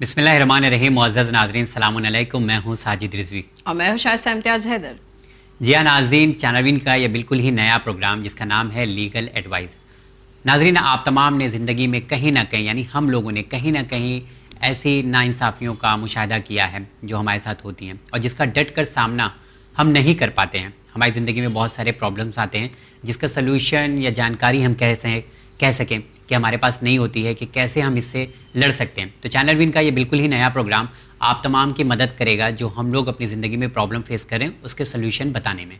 بسم اللہ الرحمن الرحیم معزز ناظرین السلام علیکم میں ہوں ساجد رضوی۔ اور میں ہوں شائستہ امتیاز حیدر۔ جی ہاں ناظرین چینلوین کا یہ بالکل ہی نیا پروگرام جس کا نام ہے لیگل ایڈوائز۔ ناظرین آپ تمام نے زندگی میں کہیں نہ کہیں یعنی ہم لوگوں نے کہیں نہ کہیں ایسی ناانصافیوں کا مشاہدہ کیا ہے جو ہمارے ساتھ ہوتی ہیں۔ اور جس کا ڈٹ کر سامنا ہم نہیں کر پاتے ہیں۔ ہماری زندگی میں بہت سارے پرابلمس آتے ہیں جس کا سلوشن یا جانکاری ہم کہہ سکیں کہہ سکیں۔ کہ ہمارے پاس نہیں ہوتی ہے کہ کیسے ہم اس سے لڑ سکتے ہیں۔ تو چینل وین کا یہ بالکل ہی نیا پروگرام آپ تمام کی مدد کرے گا جو ہم لوگ اپنی زندگی میں پرابلم فیس کریں اس کے سلوشن بتانے میں۔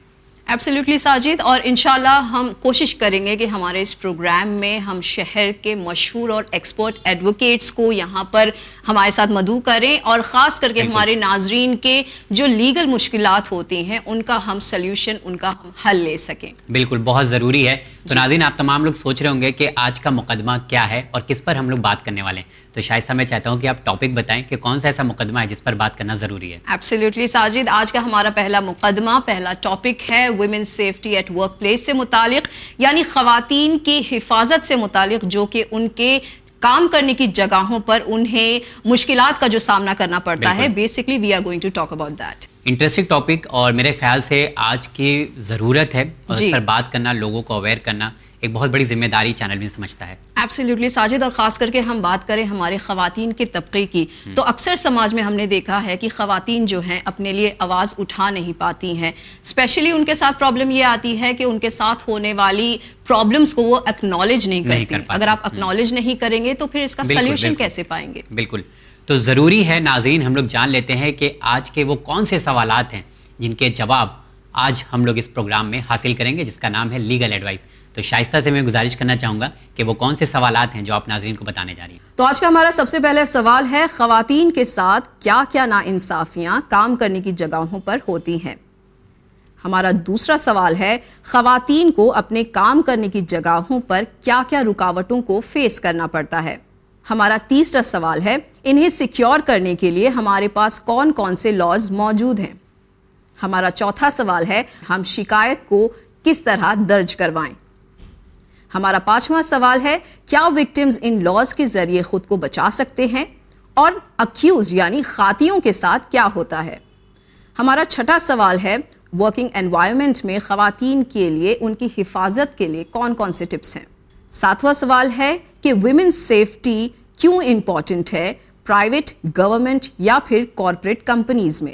ایبسلیوٹلی ساجد اور انشاءاللہ ہم کوشش کریں گے کہ ہمارے اس پروگرام میں ہم شہر کے مشہور اور ایکسپرٹ ایڈوکیٹس کو یہاں پر ہمارے ساتھ مدعو کریں اور خاص کر کے ہمارے ناظرین کے جو لیگل مشکلات ہوتی ہیں ان کا ہم سلیوشن ان کا ہم حل لے سکیں۔ بالکل بہت ضروری ہے۔ تو ناظرین آپ تمام لوگ سوچ رہے ہوں گے کہ آج کا مقدمہ کیا ہے اور کس پر ہم لوگ بات کرنے والے ہیں۔ تو شاید میں چاہتا ہوں کہ آپ ٹاپک بتائیں کہ کون سا ایسا مقدمہ ہے جس پر بات کرنا ضروری ہے۔ ایبسلیوٹلی ساجد آج کا ہمارا پہلا مقدمہ پہلا ٹاپک ہے women safety at workplace سے متعلق یعنی خواتین کی حفاظت سے متعلق جو کہ ان کے کام کرنے کی جگہوں پر انہیں مشکلات کا جو سامنا کرنا پڑتا ہے۔ Basically we are going to talk about that interesting topic اور میرے خیال سے آج کی ضرورت ہے اور اس جی۔ پر بات کرنا لوگوں کو اویئر کرنا ایک بہت بڑی ذمہ داری چینل بھی سمجھتا ہے۔ ایبسلیوٹلی ساجد اور خاص کر کے ہم بات کریں ہمارے خواتین کے طبقے کی تو اکثر سماج میں ہم نے دیکھا ہے کہ خواتین جو ہیں اپنے لیے آواز اٹھا نہیں پاتی ہیں۔ اسپیشلی ان کے ساتھ پرابلم یہ آتی ہے کہ ان کے ساتھ ہونے والی پرابلمس کو وہ اکنالج نہیں کرتی۔ اگر آپ اکنالج نہیں کریں گے تو پھر اس کا سلیوشن کیسے پائیں گے؟ بالکل۔ تو ضروری ہے ناظرین ہم لوگ جان لیتے ہیں کہ آج کے وہ کون سے سوالات ہیں جن کے جواب آج ہم لوگ اس پروگرام میں حاصل کریں گے، جس کا نام ہے لیگل ایڈوائز تو شائستہ سے میں گزارش کرنا چاہوں گا کہ وہ کون سے سوالات ہیں جو آپ ناظرین کو بتانے جا رہی ہیں؟ تو آج کا ہمارا سب سے پہلے سوال ہے، خواتین کے ساتھ کیا کیا نا انصافیاں کام کرنے کی جگہوں پر ہوتی ہیں؟ ہمارا دوسرا سوال ہے، خواتین کو اپنے کام کرنے کی جگہوں پر کیا کیا رکاوٹوں کو فیس کرنا پڑتا ہے؟ ہمارا تیسرا سوال ہے، انہیں سیکیور کرنے کے لیے ہمارے پاس کون کون سے لاز موجود ہیں؟ ہمارا چوتھا سوال ہے، ہم شکایت کو کس طرح درج کروائیں؟ ہمارا پانچواں سوال ہے، کیا وکٹمز ان لاز کے ذریعے خود کو بچا سکتے ہیں؟ اور اکیوز یعنی خاتیوں کے ساتھ کیا ہوتا ہے؟ ہمارا چھٹا سوال ہے ورکنگ انوائرمنٹ میں خواتین کے لیے ان کی حفاظت کے لیے کون کون سے ٹپس ہیں؟ ساتواں سوال ہے کہ ویمن سیفٹی کیوں امپورٹنٹ ہے پرائیویٹ گورنمنٹ یا پھر کارپوریٹ کمپنیز میں؟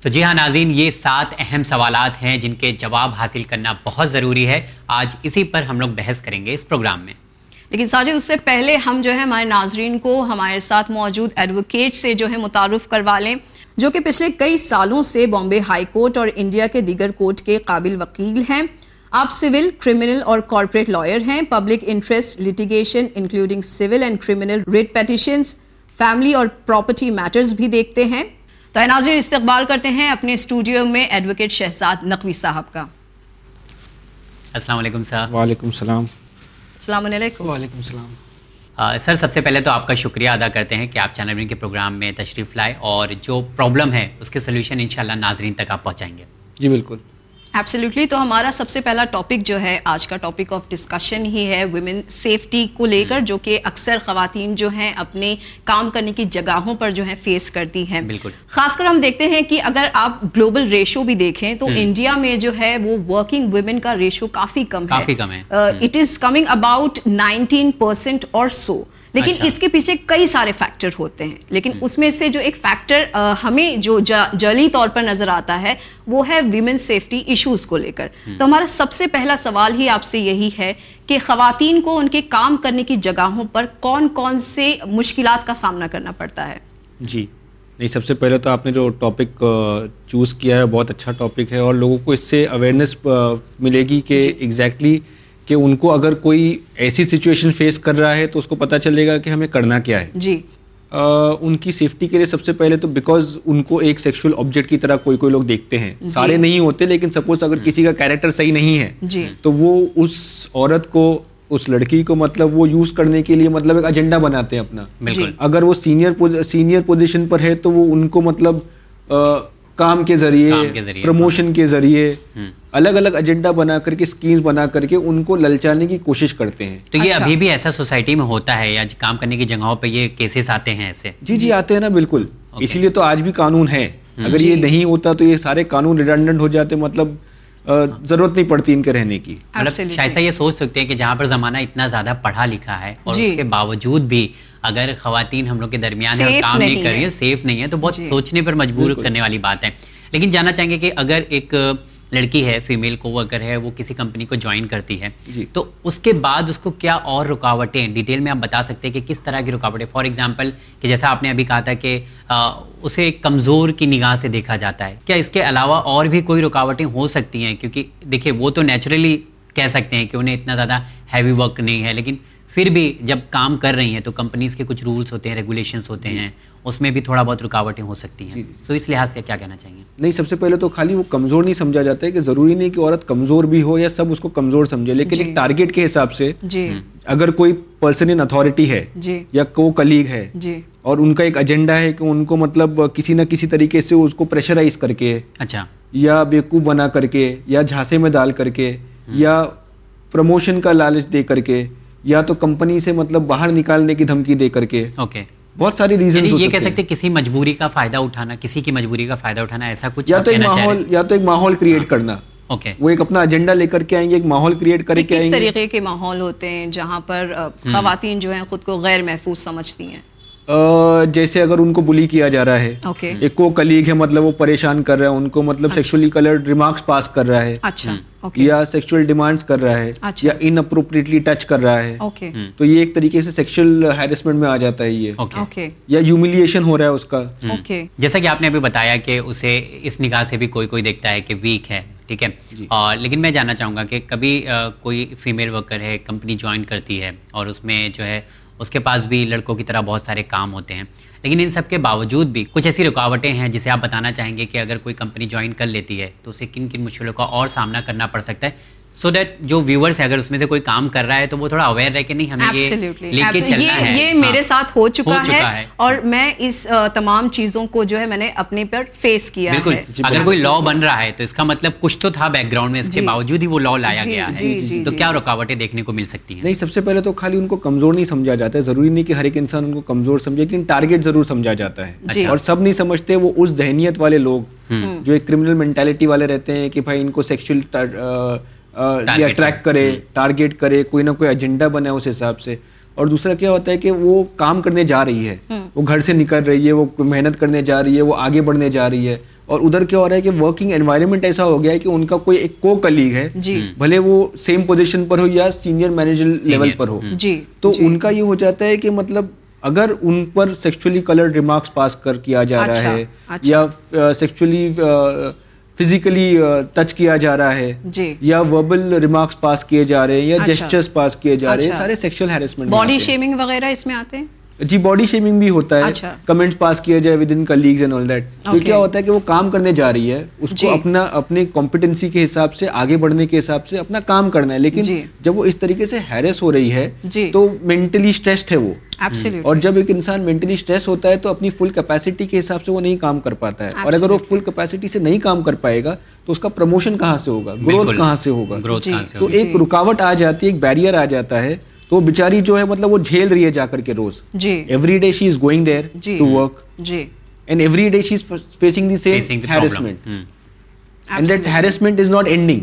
تو جی ہاں ناظرین یہ سات اہم سوالات ہیں جن کے جواب حاصل کرنا بہت ضروری ہے۔ آج اسی پر ہم لوگ بحث کریں گے اس پروگرام میں۔ لیکن ساجد اس سے پہلے ہم جو ہے ہمارے ناظرین کو ہمارے ساتھ موجود ایڈوکیٹ سے جو ہے متعارف کروا لیں جو کہ پچھلے کئی سالوں سے بامبے ہائی کورٹ اور انڈیا کے دیگر کورٹ کے قابل وکیل ہیں۔ آپ سول کرمنل اور کارپوریٹ لائر ہیں public interest litigation including civil and criminal writ petitions family اور پراپرٹی میٹرز بھی دیکھتے ہیں۔ تو ناظرین استقبال کرتے ہیں اپنے اسٹوڈیو میں ایڈوکیٹ شہزاد نقوی صاحب کا۔ السلام علیکم صاحب وعلیکم السلام۔ السلام علیکم۔ وعلیکم السلام۔ سر سب سے پہلے تو آپ کا شکریہ ادا کرتے ہیں کہ آپ چینل کے پروگرام میں تشریف لائے اور جو پرابلم ہے اس کے سولوشن انشاءاللہ ناظرین تک آپ پہنچائیں گے۔ جی بالکل۔ ایبسلیوٹلی تو ہمارا سب سے پہلا ٹاپک جو ہے آج کا ٹاپک آف ڈسکشن ہی ہے ویمن سیفٹی کو لے کر جو کہ اکثر خواتین جو ہیں اپنے کام کرنے کی جگہوں پر جو ہے فیس کرتی ہیں۔ بالکل۔ خاص کر ہم دیکھتے ہیں کہ اگر آپ گلوبل ریشو بھی دیکھیں تو انڈیا میں جو ہے وہ ورکنگ ویمن کا ریشو کافی کم ہے۔ کافی کم ہے۔ It is coming about nineteen percent اور سو لیکن اچھا۔ اس کے پیچھے کئی سارے فیکٹر ہوتے ہیں۔ لیکن اس میں سے جو ایک فیکٹر ہمیں جو جلی طور پر نظر آتا ہے وہ ہے ویمن سیفٹی ایشوز کو لے کر۔ تو ہمارا سب سے پہلا سوال ہی آپ سے یہی ہے کہ خواتین کو ان کے کام کرنے کی جگہوں پر کون کون سے مشکلات کا سامنا کرنا پڑتا ہے؟ جی۔ نہیں سب سے پہلے تو آپ نے جو ٹاپک چوز کیا ہے بہت اچھا ٹاپک ہے اور لوگوں کو اس سے اویئرنیس ملے گی کہ ایگزیکٹلی جی۔ کہ ان کو اگر کوئی ایسی سچویشن فیس کر رہا ہے تو اس کو پتہ چلے گا کہ ہمیں کرنا کیا ہے جی ان کی سیفٹی کے لیے سب سے پہلے تو بیکاز ان کو ایک سیکشل آبجیکٹ کی طرح کوئی کوئی لوگ دیکھتے ہیں جی۔ سارے نہیں ہوتے لیکن سپوز اگر کسی کا کیریکٹر صحیح نہیں ہے جی۔ تو وہ اس عورت کو اس لڑکی کو مطلب وہ یوز کرنے کے لیے مطلب ایک ایجنڈا بناتے ہیں اپنا جی۔ اگر وہ سینئر سینئر پوزیشن پر ہے تو وہ ان کو مطلب کام کے ذریعے پروموشن کے ذریعے الگ الگ ایجنڈا بنا کر کے اسکیمز بنا کر کے ان کو للچانے کی کوشش کرتے ہیں۔ تو یہ اچھا۔ ابھی بھی ایسا سوسائٹی میں ہوتا ہے یا کام کرنے کی جگہوں پہ یہ کیسز آتے ہیں ایسے؟ جی جی آتے ہیں نا بالکل۔ اسی لیے تو آج بھی قانون ہے اگر یہ نہیں ہوتا تو یہ سارے قانون ریڈنڈنٹ ہو جاتے مطلب آ، ضرورت نہیں پڑتی ان کے رہنے کی۔ مطلب. شائستہ یہ سوچ سکتے ہیں کہ جہاں پر زمانہ اتنا زیادہ پڑھا لکھا ہے اور جی۔ اس کے باوجود بھی اگر خواتین ہم لوگ کے درمیان ہے کام نہیں کر رہی ہے۔ سیف نہیں ہے تو بہت جی۔ سوچنے پر مجبور کرنے والی بات ہے لیکن جاننا چاہیں گے کہ اگر ایک لڑکی ہے فیمیل کو اگر ہے وہ کسی کمپنی کو جوائن کرتی ہے جی۔ تو اس کے بعد اس کو کیا اور رکاوٹیں ڈیٹیل میں آپ بتا سکتے ہیں کہ کس طرح کی رکاوٹیں فار ایگزامپل کہ جیسا آپ نے ابھی کہا تھا کہ اسے کمزور کی نگاہ سے دیکھا جاتا ہے کیا اس کے علاوہ اور بھی کوئی رکاوٹیں ہو سکتی ہیں کیونکہ دیکھیے وہ تو نیچرلی کہہ سکتے ہیں کہ انہیں اتنا زیادہ ہیوی ورک نہیں ہے لیکن پھر بھی جب کام کر رہی ہیں تو کمپنیز کے کچھ رولس ہوتے ہیں ریگولیشنس ہوتے ہیں اس میں بھی تھوڑا بہت رکاوٹیں ہو سکتی ہیں۔ سو اس لحاظ سے کیا کہنا چاہیں گے؟ نہیں سب سے پہلے تو خالی وہ کمزور نہیں سمجھا جاتا ہے کہ ضروری نہیں کہ عورت کمزور بھی ہو یا سب اس کو کمزور سمجھے لیکن جی۔ ایک ٹارگیٹ کے حساب سے جی۔ اگر کوئی پرسن ان اتھارٹی ہے جی۔ یا کو کلیگ ہے جی۔ اور ان کا ایک ایجنڈا ہے کہ ان کو مطلب کسی نہ کسی طریقے سے اس کو پریشرائز کر کے اچھا۔ یا بیوقوف بنا کر کے یا جھانسے میں ڈال کر کے یا پروموشن کا لالچ دے کر کے یا تو کمپنی سے مطلب باہر نکالنے کی دھمکی دے کر کے اوکے بہت ساری یعنی ریزن یہ کہہ سکتے ہیں۔ کسی مجبوری کا فائدہ اٹھانا کسی کی مجبوری کا فائدہ اٹھانا ایسا کچھ یا تو ایک ماحول یا تو ایک ماحول کریٹ کرنا۔ ہیں اوکے وہ ایک اپنا ایجنڈا لے کر کے آئیں گے ایک ماحول کریٹ کر کے کس آئیں گے۔ طریقے کے ماحول ہوتے ہیں جہاں پر خواتین جو ہیں خود کو غیر محفوظ سمجھتی ہیں؟ جیسے اگر ان کو بلی کیا جا رہا ہے ایک کو کلیگ ہے مطلب وہ پریشان کر رہا ہے ان کو مطلب سیکشولی کلرڈ ریمارکس پاس کر رہا ہے۔ اچھا یا سیکشل ڈیمانڈس کر رہا ہے اچھا۔ یا ان اپروپریٹلی ٹچ کر رہا ہے۔ تو یہ ایک طریقے سے سیکشل ہیرسمنٹ میں آ جاتا ہے یہ۔ یا ہیوملیشن ہو رہا ہے اس کا۔ جیسا کہ آپ نے ابھی بتایا کہ اسے اس نگاہ سے بھی کوئی کوئی دیکھتا ہے کہ ویک ہے ٹھیک ہے؟ اور لیکن میں جاننا چاہوں گا کہ کبھی کوئی فیمیل ورکر ہے کمپنی جوائن کرتی ہے اور اس میں جو ہے اس کے پاس بھی لڑکوں کی طرح بہت سارے کام ہوتے ہیں۔ لیکن ان سب کے باوجود بھی کچھ ایسی رکاوٹیں ہیں جسے آپ بتانا چاہیں گے کہ اگر کوئی کمپنی جوائن کر لیتی ہے تو اسے کن کن مشکلوں کا اور سامنا کرنا پڑ سکتا ہے۔ سو دیٹ جو ویورس ہے اگر اس میں سے کوئی کام کر رہا ہے تو وہ تھوڑا اویئر رہے کہ نہیں ہمیں یہ. لے کے. چلنا ہے یہ ہاں۔ میرے ساتھ ہو چکا ہے ہے اور میں اس تمام چیزوں کو جو ہے میں نے اپنے پر فیس کیا بالکل ہے اگر کوئی لا بن رہا ہے تو اس کا مطلب کچھ تو تھا بیک گراؤنڈ میں اس کے جی۔ باوجود ہی وہ لا لایا جی، گیا جی، ہے جی، تو جی۔ کیا رکاوٹیں دیکھنے کو مل سکتی ہیں نہیں سب سے پہلے تو خالی ان کو کمزور نہیں سمجھا جاتا ہے ضروری نہیں کہ ہر ایک انسان ان کو کمزور سمجھے لیکن ٹارگیٹ ضرور سمجھا جاتا جی۔ ہے اور سب نہیں سمجھتے وہ اس ذہنیت والے لوگ جو ایک کرمنل مینٹالٹی والے رہتے ہیں کہ بھائی ان کو سیکشل اٹریکٹ کرے ٹارگیٹ کرے کوئی نہ کوئی ایجنڈا بنے اس حساب سے۔ اور دوسرا کیا ہوتا ہے کہ وہ کام کرنے جا رہی ہے۔ وہ گھر سے نکل رہی ہے وہ محنت کرنے جا رہی ہے وہ آگے بڑھنے جا رہی ہے۔ اور ادھر کیا ہو رہا ہے کہ ورکنگ انوائرمنٹ ایسا ہو گیا ہے کہ ان کا کوئی ایک کو کلیگ ہے۔ جی۔ بھلے وہ سیم پوزیشن پر ہو یا سینئر مینیجر لیول پر ہو۔ جی۔ تو ان کا یہ ہو جاتا ہے کہ مطلب اگر ان پر سیکچولی کلرڈ ریمارکس پاس کر کیا جا رہا اچھا، ہے اچھا۔ یا سیکچولی فزیکلی ٹچ کیا جا رہا ہے جی یا وربل ریمارکس پاس کیے جا رہے ہیں یا اچھا۔ جیسچرز پاس کیے جا رہے ہیں اچھا۔ سارے سیکشل ہیرسمنٹ باڈی شیمنگ وغیرہ اس میں آتے ہیں جی باڈی شیمنگ بھی ہوتا ہے۔ کمنٹس پاس کیا جائے ود ان کلیگز اینڈ آل دیٹ تو. کیا ہوتا ہے کہ وہ کام کرنے جا رہی ہے اس جی۔ کو اپنا اپنے کمپٹنسی کے حساب سے آگے بڑھنے کے حساب سے اپنا کام کرنا ہے۔ لیکن جی۔ جب وہ اس طریقے سے ہیرس ہو رہی ہے جی۔ تو مینٹلی اسٹریسڈ ہے وہ۔ اور جب ایک انسان مینٹلی اسٹریس ہوتا ہے تو اپنی فل کیپیسٹی کے حساب سے وہ نہیں کام کر پاتا ہے۔ اور اگر وہ فل کیپیسٹی سے نہیں کام کر پائے گا تو اس کا پروموشن کہاں سے ہوگا؟ گروتھ کہاں سے ہوگا؟ جی۔ تو ایک رکاوٹ آ جاتی ہے ایک بیریئر آ جاتا ہے تو وہ بیچاری جو ہے مطلب وہ جھیل رہی ہے جا کر کے روز. جی. Every day she is going there to work G. And every day she is facing the same. Harassment hmm. And that harassment is not ending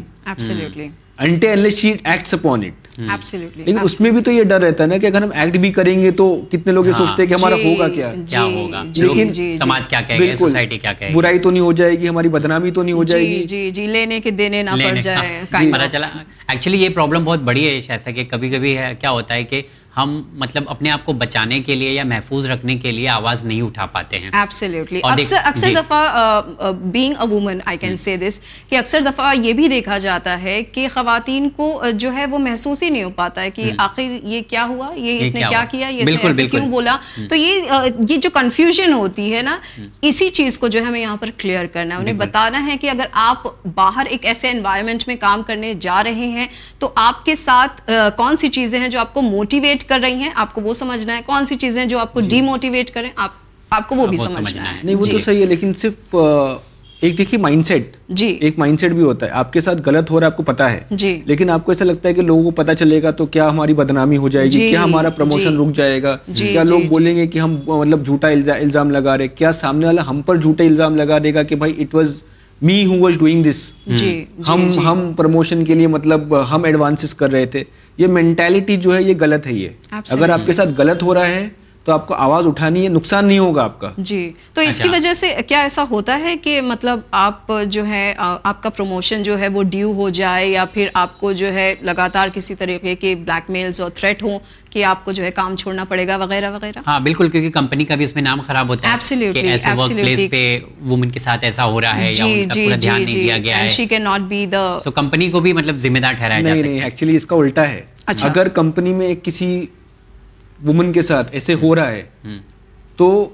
unless she acts upon it لیکن اس میں بھی تو یہ ڈر رہتا ہے نا کہ اگر ہم ایکٹ بھی کریں گے تو کتنے لوگ یہ ہاں۔ سوچتے ہیں کہ ہمارا جی، ہوگا کیا؟ کیا جی، ہوگا؟ جی، جی، جی۔ سماج کیا کہے گا؟ سوسائٹی کیا کہے گی برائی تو نہیں ہو جائے گی ہماری بدنامی تو نہیں ہو جائے گی۔ جی جی لینے کے دینے نہ پڑ جائے of. چلا۔ ایکچولی یہ پرابلم بہت بڑی ہے ایسا کہ کبھی کبھی ہے کیا ہوتا ہے کہ ہم مطلب اپنے آپ کو بچانے کے لیے یا محفوظ رکھنے کے لیے آواز نہیں اٹھا پاتے ہیں۔ ایبسلیوٹلی اکثر اکثر جی۔ دفعہ being a woman I can say this کہ اکثر دفعہ یہ بھی دیکھا جاتا ہے کہ خواتین کو جو ہے وہ محسوس ہی نہیں ہو پاتا ہے کہ آخر یہ کیا ہوا؟ یہ اس نے کیا کیا یہ۔ کیوں بولا؟ تو یہ یہ جو کنفیوژن ہوتی ہے نا اسی چیز کو جو ہے ہمیں یہاں پر کلیئر کرنا ہے۔ انہیں بتانا ہے کہ اگر آپ باہر ایک ایسے انوائرمنٹ میں کام کرنے جا رہے ہیں تو آپ کے ساتھ کون سی چیزیں ہیں جو آپ کو موٹیویٹ کر رہی ہیں آپ کو وہ سمجھنا ہے کون سی چیزیں جو آپ کو ڈی موٹیویٹ کریں آپ آپ کو وہ بھی سمجھنا ہے۔ نہیں وہ جی۔ تو صحیح ہے لیکن صرف ایک دیکھیے مائنڈ سیٹ جی۔ ایک مائنڈ سیٹ بھی ہوتا ہے۔ آپ کے ساتھ غلط ہو رہا ہے آپ کو پتا ہے۔ جی۔ لیکن آپ کو ایسا لگتا ہے کہ لوگوں کو پتا چلے گا تو کیا ہماری بدنامی ہو جائے گی جی، کیا ہمارا پروموشن جی۔ رک جائے گا۔ جی، کیا جی، لوگ جی۔ بولیں گے کہ ہم مطلب جھوٹا الزا- الزام لگا رہے۔ کیا سامنے والا ہم پر جھوٹا الزام لگا دے گا کہ بھائی it was me who was doing this جی ہم ہم پروموشن کے لیے مطلب ہم ایڈوانسز کر رہے تھے۔ یہ مینٹیلٹی جو ہے یہ غلط ہے یہ. اگر آپ کے ساتھ غلط ہو رہا ہے تو آپ کو آواز اٹھانی ہے نقصان نہیں ہوگا آپ کا جی تو اس کی اچھا۔ وجہ سے کیا ایسا ہوتا ہے کہ مطلب آپ جو ہے آپ کا پروموشن جو ہے وہ ڈیو ہو جائے یا پھر آپ کو جو ہے لگاتار کسی طریقے کے بلیک میلز اور تھریٹ ہوں کہ آپ کو جو ہے کام چھوڑنا پڑے گا وغیرہ وغیرہ ہاں بالکل کیونکہ کمپنی کا بھی اس میں نام خراب ہوتا ہے Absolutely, کہ ایسے ورک absolutely. پلیس پہ وومن کے ساتھ ایسا ہو رہا ہے یا جی ان کا جی پورا جی دھیان نہیں جی دیا گیا اینڈ ہے she can not be the so company کو بھی مطلب ذمہ دار ٹھہرایا جا سکتا نہیں ایکچولی اس کا الٹا ہے اچھا۔ اگر کمپنی میں کسی وومن کے ساتھ ایسے ہو رہا ہے تو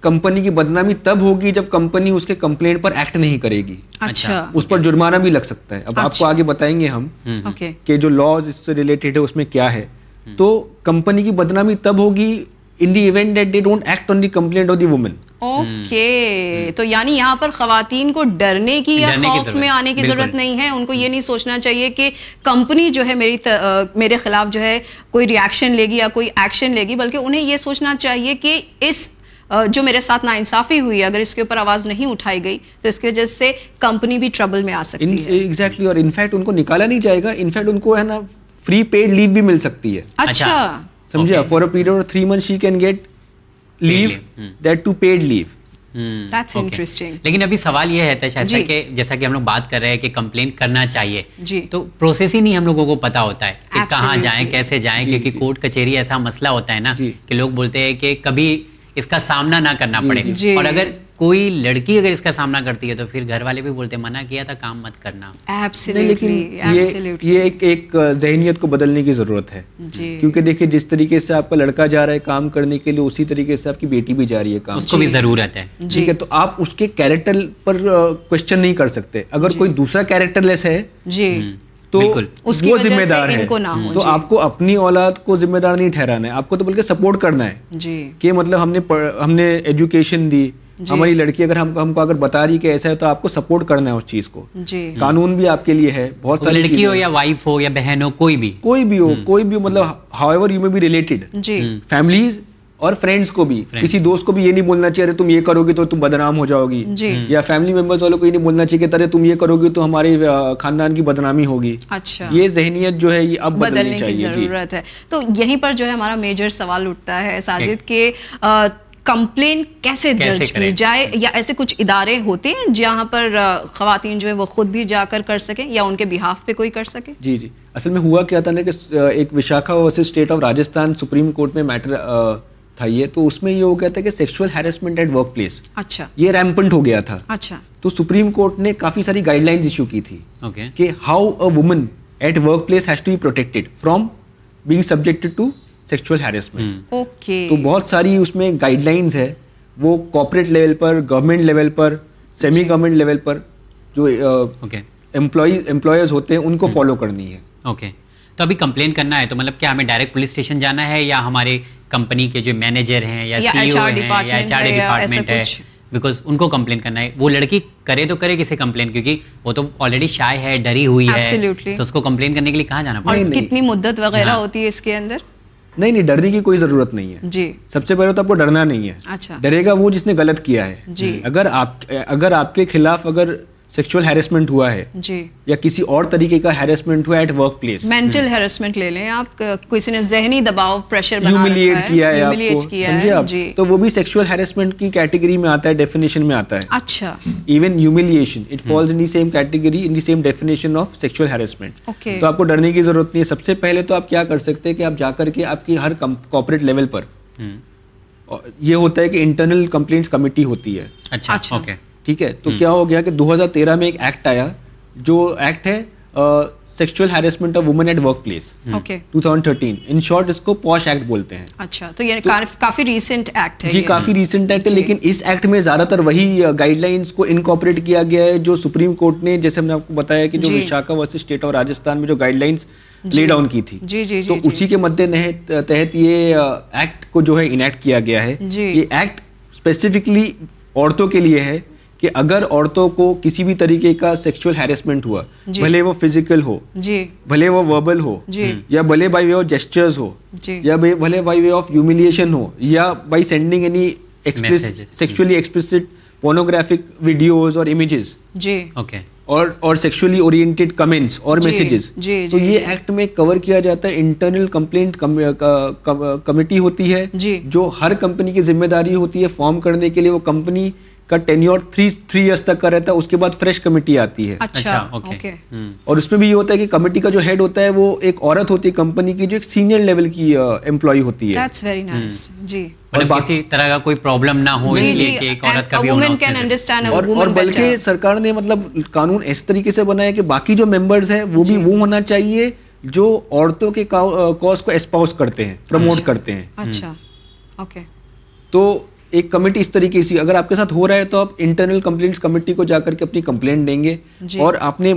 کمپنی کی بدنامی تب ہوگی جب کمپنی اس کے کمپلینٹ پر ایکٹ نہیں کرے گی۔ اچھا۔ اس پر جرمانہ بھی لگ سکتا ہے۔ اب آپ کو آگے بتائیں گے ہم اوکے کہ جو لاز اس سے ریلیٹڈ ہے اس میں کیا ہے۔ تو کمپنی کی بدنامی تب ہوگی in the event that they don't act on the complaint of the woman okay تو یعنی یہاں پر خواتین کو ڈرنے کی یا خوف میں آنے کی۔ ضرورت نہیں ہے ان کو یہ نہیں سوچنا چاہیے کہ کمپنی جو ہے میری میرے خلاف جو ہے کوئی ریاکشن لے گی یا کوئی ایکشن لے گی بلکہ انہیں یہ سوچنا چاہیے کہ اس جو میرے ساتھ ناانصافی ہوئی ہے اگر اس کے اوپر آواز نہیں اٹھائی گئی تو اس کی وجہ سے کمپنی بھی ٹربل میں آ سکتی ہے۔ ایگزیکٹلی اور انفیکٹ ان کو نکالا نہیں جائے گا۔ انفیکٹ ان کو ہے نا فری پیڈ لیو بھی مل سکتی ہے۔ اچھا۔ سمجھا for a period of three month she can get leave that to paid leave لیکن ابھی سوال یہ ہے شاید۔ کہ جیسا کہ ہم لوگ بات کر رہے ہیں کہ کمپلین کرنا چاہیے تو پروسیس ہی نہیں ہم لوگوں کو پتا ہوتا ہے کہ کہاں. جائیں کیسے جائیں کیونکہ کورٹ کچہری ایسا مسئلہ ہوتا ہے نا۔ کہ لوگ بولتے ہیں کہ کبھی اس کا سامنا نہ کرنا پڑے۔ اور اگر کوئی لڑکی اگر اس کا سامنا کرتی ہے تو پھر گھر والے بھی بولتے منع کیا تھا کام مت کرنا۔ لیکن یہ ایک ایک ذہنیت کو بدلنے کی ضرورت ہے۔ جی۔ کیونکہ دیکھیے جس طریقے سے آپ کا لڑکا جا رہا ہے کام کرنے کے لیے اسی طریقے سے آپ کی بیٹی بھی جا رہی ہے کام اس کو بھی ضرورت ہے۔ جی۔ ٹھیک ہے تو آپ اس کے کیریکٹر پر کوشچن نہیں کر سکتے۔ اگر کوئی دوسرا کیریکٹر لیس ہے جی۔ تو بالکل۔ اس کی وہ ذمہ دار ہے۔ تو جی۔ آپ کو اپنی اولاد کو ذمہ دار نہیں ٹھہرانا ہے آپ کو تو بلکہ سپورٹ کرنا ہے۔ جی۔ کہ مطلب ہم نے ہم نے ایجوکیشن دی۔ ہماری لڑکی اگر ہم ہم کو اگر بتا رہی کہ ایسا ہے تو آپ کو سپورٹ کرنا ہے اس چیز کو۔ جی۔ قانون بھی آپ کے لیے ہے بہت ساری لڑکی ہو یا وائف ہو یا بہن ہو کوئی بھی۔ کوئی بھی ہو کوئی بھی مطلب ہاؤ ایور یو میں بھی ریلیٹڈ جی فیملیز اور فرینڈس کو بھی۔ کسی دوست کو بھی یہ نہیں بولنا چاہیے تم یہ کرو گے تو تم بدنام ہو جاؤ گی۔ جی۔ یا فیملی ممبرس والوں کو یہ نہیں بولنا چاہیے کہ تم یہ کرو گے تو ہمارے خاندان کی بدنامی ہوگی۔ اچھا۔ یہ ذہنیت جو ہے یہ اب بدلنے کی جی۔ ضرورت ہے۔ تو یہیں پر جو ہے ہمارا میجر سوال اٹھتا ہے ساجد کہ کمپلین کیسے درج کی؟ جائے یا ایسے کچھ ادارے ہوتے ہیں جہاں پر خواتین جو ہے وہ خود بھی جا کر کر سکیں یا ان کے بہاف پہ کوئی کر سکے؟ جی جی۔ اصل میں ہوا کیا تھا نا کہ ایک Vishaka versus state of Rajasthan supreme court میں میٹر تھا یہ۔ تو اس میں یہ ہو گیا تھا کہ sexual harassment at workplace اچھا۔ یہ ریمپنٹ ہو گیا تھا۔ اچھا۔ تو سپریم کورٹ نے کافی ساری گائیڈ لائنز ایشو کی تھی کہ how a woman at workplace has to be protected from being subjected to sexual harassment okay تو بہت ساری اس میں گائیڈ لائنز ہے وہ کارپوریٹ لیول پر گورنمنٹ لیول پر سیمی گورنمنٹ لیول پر جو اوکے امپلائی امپلائرز ہوتے ہیں ان کو فالو کرنی ہے۔ اوکے تو ابھی کمپلین کرنا ہے تو مطلب کیا ہمیں ڈائریکٹ پولیس اسٹیشن جانا ہے یا ہمارے کمپنی کے جو مینیجر ہیں یا سی او HR ہیں یا ایچ آر ہے یا ایسا ڈپارٹمنٹ ہے؟ بیکاز ان کو کمپلین کرنا ہے۔ وہ لڑکی کرے تو کرے کسے کمپلین کیونکہ وہ تو آلریڈی شائع ہے ڈری ہوئی ہے۔ اس کو کمپلین کرنے کے لیے کہاں جانا پڑے۔ کتنی مدت وغیرہ ہاں۔ ہوتی ہے اس کے اندر؟ نہیں نہیں ڈرنے کی کوئی ضرورت نہیں ہے۔ جی۔ سب سے پہلے تو آپ کو ڈرنا نہیں ہے۔ اچھا۔ ڈرے گا وہ جس نے غلط کیا ہے۔ جی۔ اگر آپ اگر آپ کے خلاف اگر سیکچوئل ہیرسمنٹ ہوا ہے جی۔ یا کسی اور طریقے کا ہیرسمنٹ ہوا at workplace mental harassment لے لیں۔ آپ کسی نے ذہنی دباؤ پریشر بنا ہیوملیٹ کیا ہے آپ کو سمجھے آپ؟ جی۔ تو وہ بھی سیکشوئل ہیرسمنٹ کی کیٹیگری میں آتا ہے ڈیفینیشن میں آتا ہے۔ اچھا۔ Even humiliation it falls in the same category in the same definition of sexual harassment okay تو آپ کو ڈرنے کی ضرورت نہیں ہے۔ سب سے پہلے تو آپ کیا کر سکتے ہیں کہ آپ جا کر کے آپ کی ہر کارپوریٹ لیول پر یہ ہوتا ہے کہ انٹرنل کمپلینٹس کمیٹی ہوتی ہے۔ اچھا اچھا۔ اوکے ٹھیک ہے؟ تو کیا ہو گیا کہ دو ہزار تیرہ میں ایک ایکٹ آیا جو ایکٹ ہے sexual harassment of woman at workplace two thousand thirteen in short اس کو پوش ایکٹ بولتے ہیں۔ اچھا تو یہ کافی ریسنٹ ایکٹ ہے جی۔ کافی ریسنٹ ایکٹ ہے لیکن اس ایکٹ میں زیادہ تر وہی گائیڈ لائنس کو انکارپوریٹ کیا گیا ہے جو سپریم کورٹ نے جیسے ہم نے آپ کو بتایا کہ جو جی۔ Vishaka versus state of Rajasthan میں جو گائیڈ لائنس لے ڈاؤن کی تھی۔ جی جی تو جی۔ جی اسی کے مد تحت یہ ایکٹ کو جو ہے انیکٹ کیا گیا ہے۔ جی۔ یہ ایکٹ اسپیسیفکلی عورتوں کے لیے ہے۔ کہ اگر عورتوں کو کسی بھی طریقے کا سیکچوئل ہیرسمنٹ ہوا جی۔ بھلے وہ فزیکل ہو جی بھلے وہ وربل ہو جی یا بھلے بائی وے آف جیسچرز ہو جی یا بھلے- بائی وے آف ہیوملیشن ہو یا by sending any. Sexually explicit pornographic videos اور امیجز جی اوکے اور اور سیکشولی اورینٹیڈ کمنٹس اور میسیجز جی، تو یہ۔ ایکٹ میں کور کیا جاتا ہے انٹرنل کمپلینٹ کمیٹی ہوتی ہے جی۔ جو ہر کمپنی کی ذمہ داری ہوتی ہے فارم کرنے کے لیے وہ کمپنی کا ٹینیور تھری تھری ایئرس تک کا رہتا ہے اس کے بعد فریش کمیٹی آتی ہے۔ اچھا اوکے اوکے اور اس میں بھی یہ ہوتا ہے کہ کمیٹی کا جو ہیڈ ہوتا ہے وہ ایک عورت ہوتی ہے کمپنی کی جو ایک سینئر لیول کی امپلائی ہوتی ہے۔ دیٹس ویری نائس جی۔ مطلب کسی طرح کا کوئی پرابلم نہ ہو جی جی۔ اور بلکہ سرکار نے مطلب قانون اس طریقے سے بنایا کہ باقی جو ممبرز ہیں وہ بھی جی۔ وہ ہونا چاہیے جو عورتوں کے کاز کو اسپاؤس کرتے ہیں پروموٹ کرتے ہیں۔ اچھا۔ اوکے تو ایک کمیٹی اس طریقے سے اگر آپ کے ساتھ ہو رہا ہے تو آپ انٹرنل کمپلینٹس کمیٹی کو جا کر کے اپنی کمپلینٹ دیں گے جی۔ اور آپ نے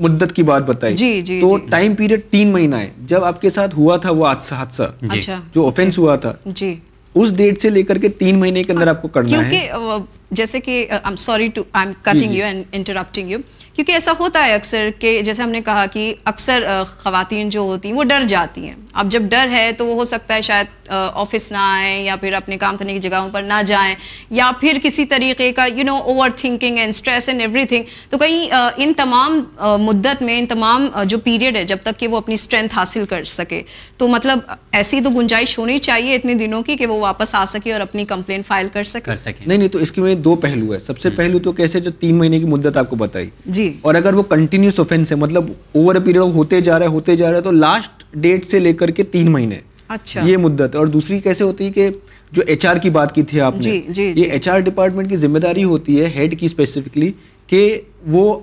مدت کی بات بتائی۔ جی، جی، تو جی۔ ٹائم پیریڈ تین مہینہ ہے۔ جب آپ کے ساتھ ہوا تھا وہ حادثہ حادثہ۔ جی۔ اچھا۔ جو اوفینس ہوا تھا۔ جی۔ اس ڈیٹ سے لے کر کے تین مہینے کے اندر آپ کو کرنا ہے۔ کیونکہ جیسے کہ I am sorry to I am cutting you and interrupting you کیونکہ ایسا ہوتا ہے اکثر کہ جیسے ہم نے کہا کہ اکثر خواتین جو ہوتی ہیں وہ ڈر جاتی ہیں۔ اب جب ڈر ہے تو وہ ہو سکتا ہے شاید آفس نہ آئیں یا پھر اپنے کام کرنے کی جگہوں پر نہ جائیں یا پھر کسی طریقے کا you know over thinking and stress and everything تو کہیں ان تمام مدت میں ان تمام جو پیریڈ ہے جب تک کہ وہ اپنی اسٹرینتھ حاصل کر سکے۔ تو مطلب ایسی تو گنجائش ہونی چاہیے اتنے دنوں کی کہ وہ واپس آ سکے اور اپنی کمپلین فائل کر سکے۔ نہیں نہیں تو اس کے میں دو پہلو ہے سب سے پہلو تو کیسے جو تین مہینے کی مدت آپ کو بتائی۔ جی۔ اور اگر وہ کنٹینیوس اوفینس ہے مطلب اوور اے پیریڈ ہوتے جا رہا ہے ہوتے جا رہا ہے تو لاسٹ ڈیٹ سے لے کر کے تین مہینے۔ اچھا۔ یہ مدت۔ اور دوسری کیسے ہوتی ہے کہ جو ایچ آر کی بات کی تھی آپ نے جی، جی، یہ جی۔ ایچ آر ڈپارٹمنٹ کی ذمہ داری ہوتی ہے ہیڈ کی اسپیسیفکلی کہ وہ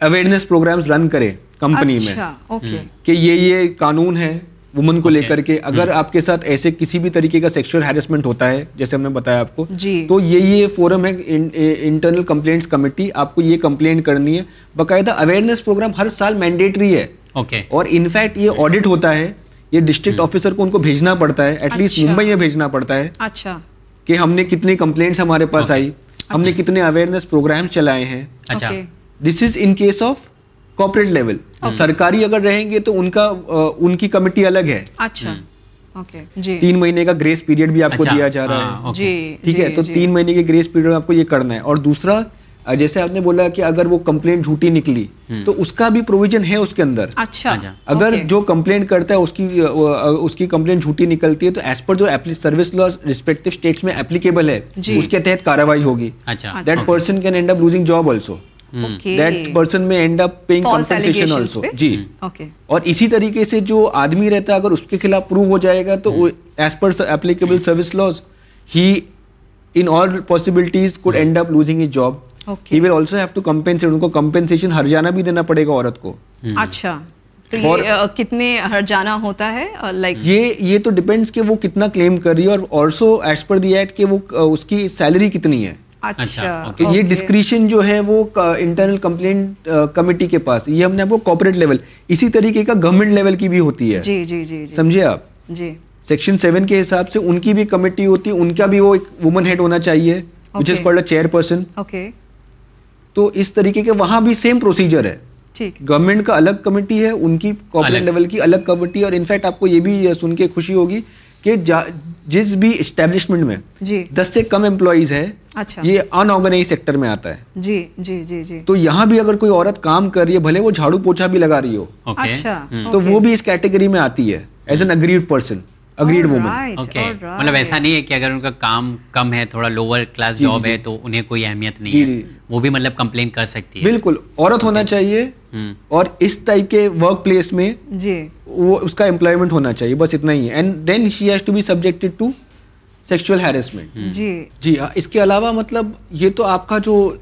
اویئرنیس پروگرامز رن کرے کمپنی میں۔ اچھا کہ یہ یہ قانون ہے۔ وومن کو لے کر کے اگر آپ کے ساتھ ایسے کسی بھی طریقے کا سیکشل ہیرسمنٹ ہوتا ہے جیسے ہم نے بتایا آپ کو تو یہ یہ فورم ہے انٹرنل کمپلینٹس کمیٹی آپ کو یہ کمپلینٹ کرنی ہے باقاعدہ اویئرنیس پروگرام ہر سال مینڈیٹری ہے اوکے اور انفیکٹ یہ آڈٹ ہوتا ہے یہ ڈسٹرکٹ آفیسر کو ان کو بھیجنا پڑتا ہے ایٹ لیسٹ۔ ممبئی میں بھیجنا پڑتا ہے اچھا کہ ہم نے کتنی کمپلینٹس ہمارے پاس آئی ہم نے کتنے اویئرنیس پروگرام چلائے ہیں اچھا this is in case of corporate level سرکاری اگر رہیں گے تو ان کا ان کی کمیٹی الگ ہے۔ اچھا۔ جی۔ تین مہینے کا گریس پیریڈ بھی آپ کو اچھا، دیا جا رہا ہاں، ہے اوکے۔ جی ٹھیک ہے؟ جی، تو۔ تین مہینے کے گریس پیریڈ میں آپ کو یہ کرنا ہے۔ اور دوسرا جیسے آپ نے بولا کہ اگر وہ کمپلینٹ جھوٹی نکلی تو اس کا بھی پروویژن ہے اس کے اندر۔ اچھا۔ اچھا۔ اگر۔ جو کمپلینٹ کرتا ہے اس کی اس کی کمپلینٹ جھوٹی نکلتی ہے تو ایز پر جو سروس لا ریسپیکٹو اسٹیٹس میں اپلیکیبل ہے۔ اس کے تحت کارروائی ہوگی۔ That person can end up losing job also that person میں end up paying compensation also? جی۔ اوکے اور اسی طریقے سے جو آدمی رہتا ہے اگر اس کے خلاف پروو ہو جائے گا تو as per applicable service laws he in all possibilities could end up losing his job he will also have to compensate ان کو کمپنسیشن ہر جانا بھی دینا پڑے گا عورت کو۔ اچھا۔ تو یہ آ، کتنے ہر جانا ہوتا ہے؟ لائک یہ یہ تو ڈپینڈس کہ وہ کتنا کلیم کر رہی ہے اور also as per the act کہ وہ اس کی سیلری کتنی ہے۔ اچھا کہ یہ ڈسکریشن جو ہے وہ انٹرنل کمپلینٹ کمیٹی کے پاس یہ ہم نے آپ کو کارپوریٹ لیول اسی طریقے کا گورنمنٹ لیول کی بھی ہوتی ہے۔ جی جی جی جی۔ سمجھے آپ؟ جی۔ سیکشن سیون کے حساب سے ان کی بھی کمیٹی ہوتی ہے ان کا بھی وہ ایک وومن ہیڈ ہونا چاہیے which is. Called chairperson okay تو اس طریقے کے وہاں بھی سیم پروسیجر ہے۔ گورنمنٹ کا الگ کمیٹی ہے ان کی کارپوریٹ۔ لیول کی الگ کمیٹی اور انفیکٹ آپ کو یہ بھی سن کے خوشی ہوگی کہ جس بھی اسٹیبلشمنٹ میں جی۔ دس سے کم امپلائیز ہے اچھا۔ یہ ان آرگنائز سیکٹر میں آتا ہے۔ جی جی جی جی۔ تو یہاں بھی اگر کوئی عورت کام کر رہی ہے بھلے وہ جھاڑو پوچھا بھی لگا رہی ہو۔ اچھا تو وہ بھی اس کیٹیگری میں آتی ہے as an aggrieved person aggrieved woman okay مطلب ایسا نہیں ہے کہ اگر ان کا کام کم ہے تھوڑا لوور کلاس جاب ہے تو انہیں کوئی اہمیت نہیں جی، ہے۔ جی۔ وہ بھی مطلب کمپلین کر سکتی ہے۔ بالکل عورت ہونا چاہیے اور اس ٹائپ کے ورک پلیس میں جی۔ وہ اس کا امپلائمنٹ ہونا چاہیے بس اتنا ہی ہے۔ And then she has to be subjected to sexual harassment جی۔ جی ہاں اس کے علاوہ مطلب یہ تو آپ کا جو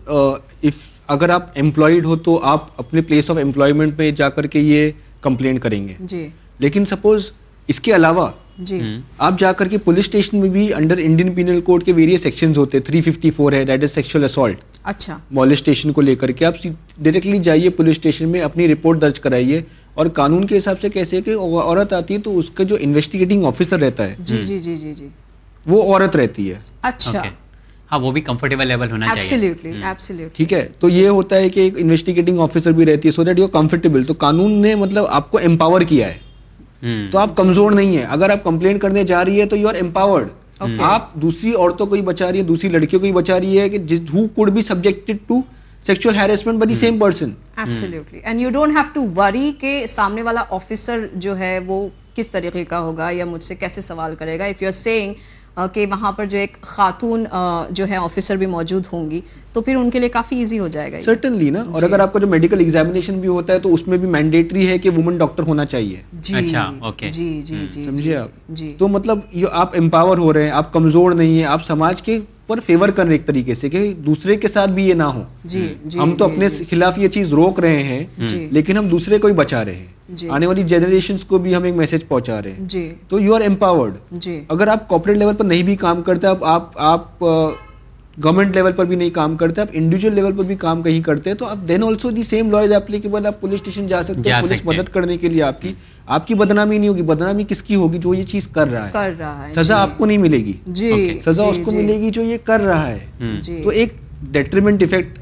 اف اگر آپ امپلائڈ ہو تو آپ اپنے پلیس آف امپلائمنٹ میں جا کر کے یہ کمپلین کریں گے۔ جی۔ لیکن سپوز اس کے علاوہ جی۔ آپ جا کر کے پولیس اسٹیشن میں بھی انڈر انڈین پینل کوڈ کے ویریس سیکشنز ہوتے ہیں تھری ففٹی فور ہے دیٹ از سیکشل اسالٹ اچھا۔ مالسٹیشن کو لے کر کے آپ ڈائریکٹلی جائیے پولیس اسٹیشن میں اپنی رپورٹ درج کرائیے۔ اور قانون کے حساب سے کیسے کہ عورت آتی ہے تو اس کا جو انویسٹیگیٹنگ آفیسر رہتا ہے جی جی جی جی جی۔ وہ عورت رہتی ہے۔ اچھا۔ ہاں وہ بھی کمفرٹیبل لیول ہونا چاہیے۔ ٹھیک ہے۔ تو یہ ہوتا ہے کہ ایک انویسٹیگیٹنگ آفیسر بھی رہتی ہے سو دیٹ یو کمفرٹیبل تو قانون نے مطلب آپ کو امپاور کیا ہے۔ تو آپ کمزور نہیں ہیں۔ اگر آپ کمپلین کرنے جا رہی ہے تو یو آر امپاورڈ آپ دوسری عورتوں کو ہی بچا رہی ہے دوسری لڑکیوں کو ہی بچا رہی ہے کہ who could be subjected to sexual harassment by the same person absolutely and you don't have to worry کہ سامنے والا آفیسر جو ہے وہ کس طریقے کا ہوگا یا مجھ سے کیسے سوال کرے گا۔ اف یو آر سیئنگ کہ وہاں پر جو ایک خاتون جو ہے آفیسر بھی موجود ہوں گی تو پھر ان کے لیے کافی ایزی ہو جائے گا سرٹنلی نا۔ اور اگر آپ کا جو میڈیکل ایگزامینیشن بھی ہوتا ہے تو اس میں بھی مینڈیٹری ہے کہ وومن ڈاکٹر ہونا چاہیے۔ جی۔ اچھا اوکے جی جی جی سمجھے آپ؟ جی تو مطلب یہ آپ امپاور ہو رہے ہیں آپ کمزور نہیں ہیں آپ سماج کے پر فیور کر رہے ایک طریقے سے کہ دوسرے کے ساتھ بھی یہ نہ ہو۔ جی جی ہم تو اپنے خلاف یہ چیز روک رہے ہیں جی۔ لیکن ہم دوسرے کو ہی بچا رہے جی۔ ہیں۔ آنے والی جنریشنز کو بھی ہم ایک میسج پہنچا رہے ہیں۔ جی۔ تو یو آر امپاورڈ جی۔ اگر آپ کارپوریٹ لیول پر نہیں بھی کام کرتے آپ آپ آپ گورنمنٹ لیول پر بھی نہیں کام کرتے آپ انڈیویجل لیول پر بھی کام کہیں کرتے ہیں تو آپ then also the same law is applicable آپ پولیس اسٹیشن جا سکتے ہیں پولیس۔ مدد کرنے کے لیے آپ کی آپ کی بدنامی نہیں ہوگی۔ بدنامی کس کی ہوگی؟ جو یہ چیز کر رہا ہے۔ سزا آپ کو نہیں ملے گی۔ جی سزا اس کو ملے گی جو یہ کر رہا ہے۔ جی۔ تو ایک ڈیٹریمنٹ افیکٹ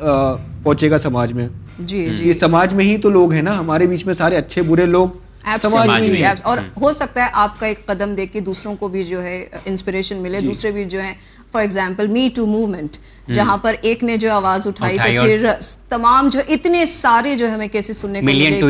پہنچے گا سماج میں۔ جی یہ سماج میں ہی تو لوگ ہیں نا ہمارے بیچ میں سارے اچھے برے لوگ۔ ہیں۔ اور ہو سکتا ہے آپ کا ایک قدم دیکھ کے دوسروں کو بھی جو ہے انسپریشن ملے جی۔ دوسرے بھی جو ہے for example me too movement جہاں پر ایک نے جو آواز اٹھائی تو پھر تمام جو اتنے سارے جو ہمیں کیسے سننے کو ملے۔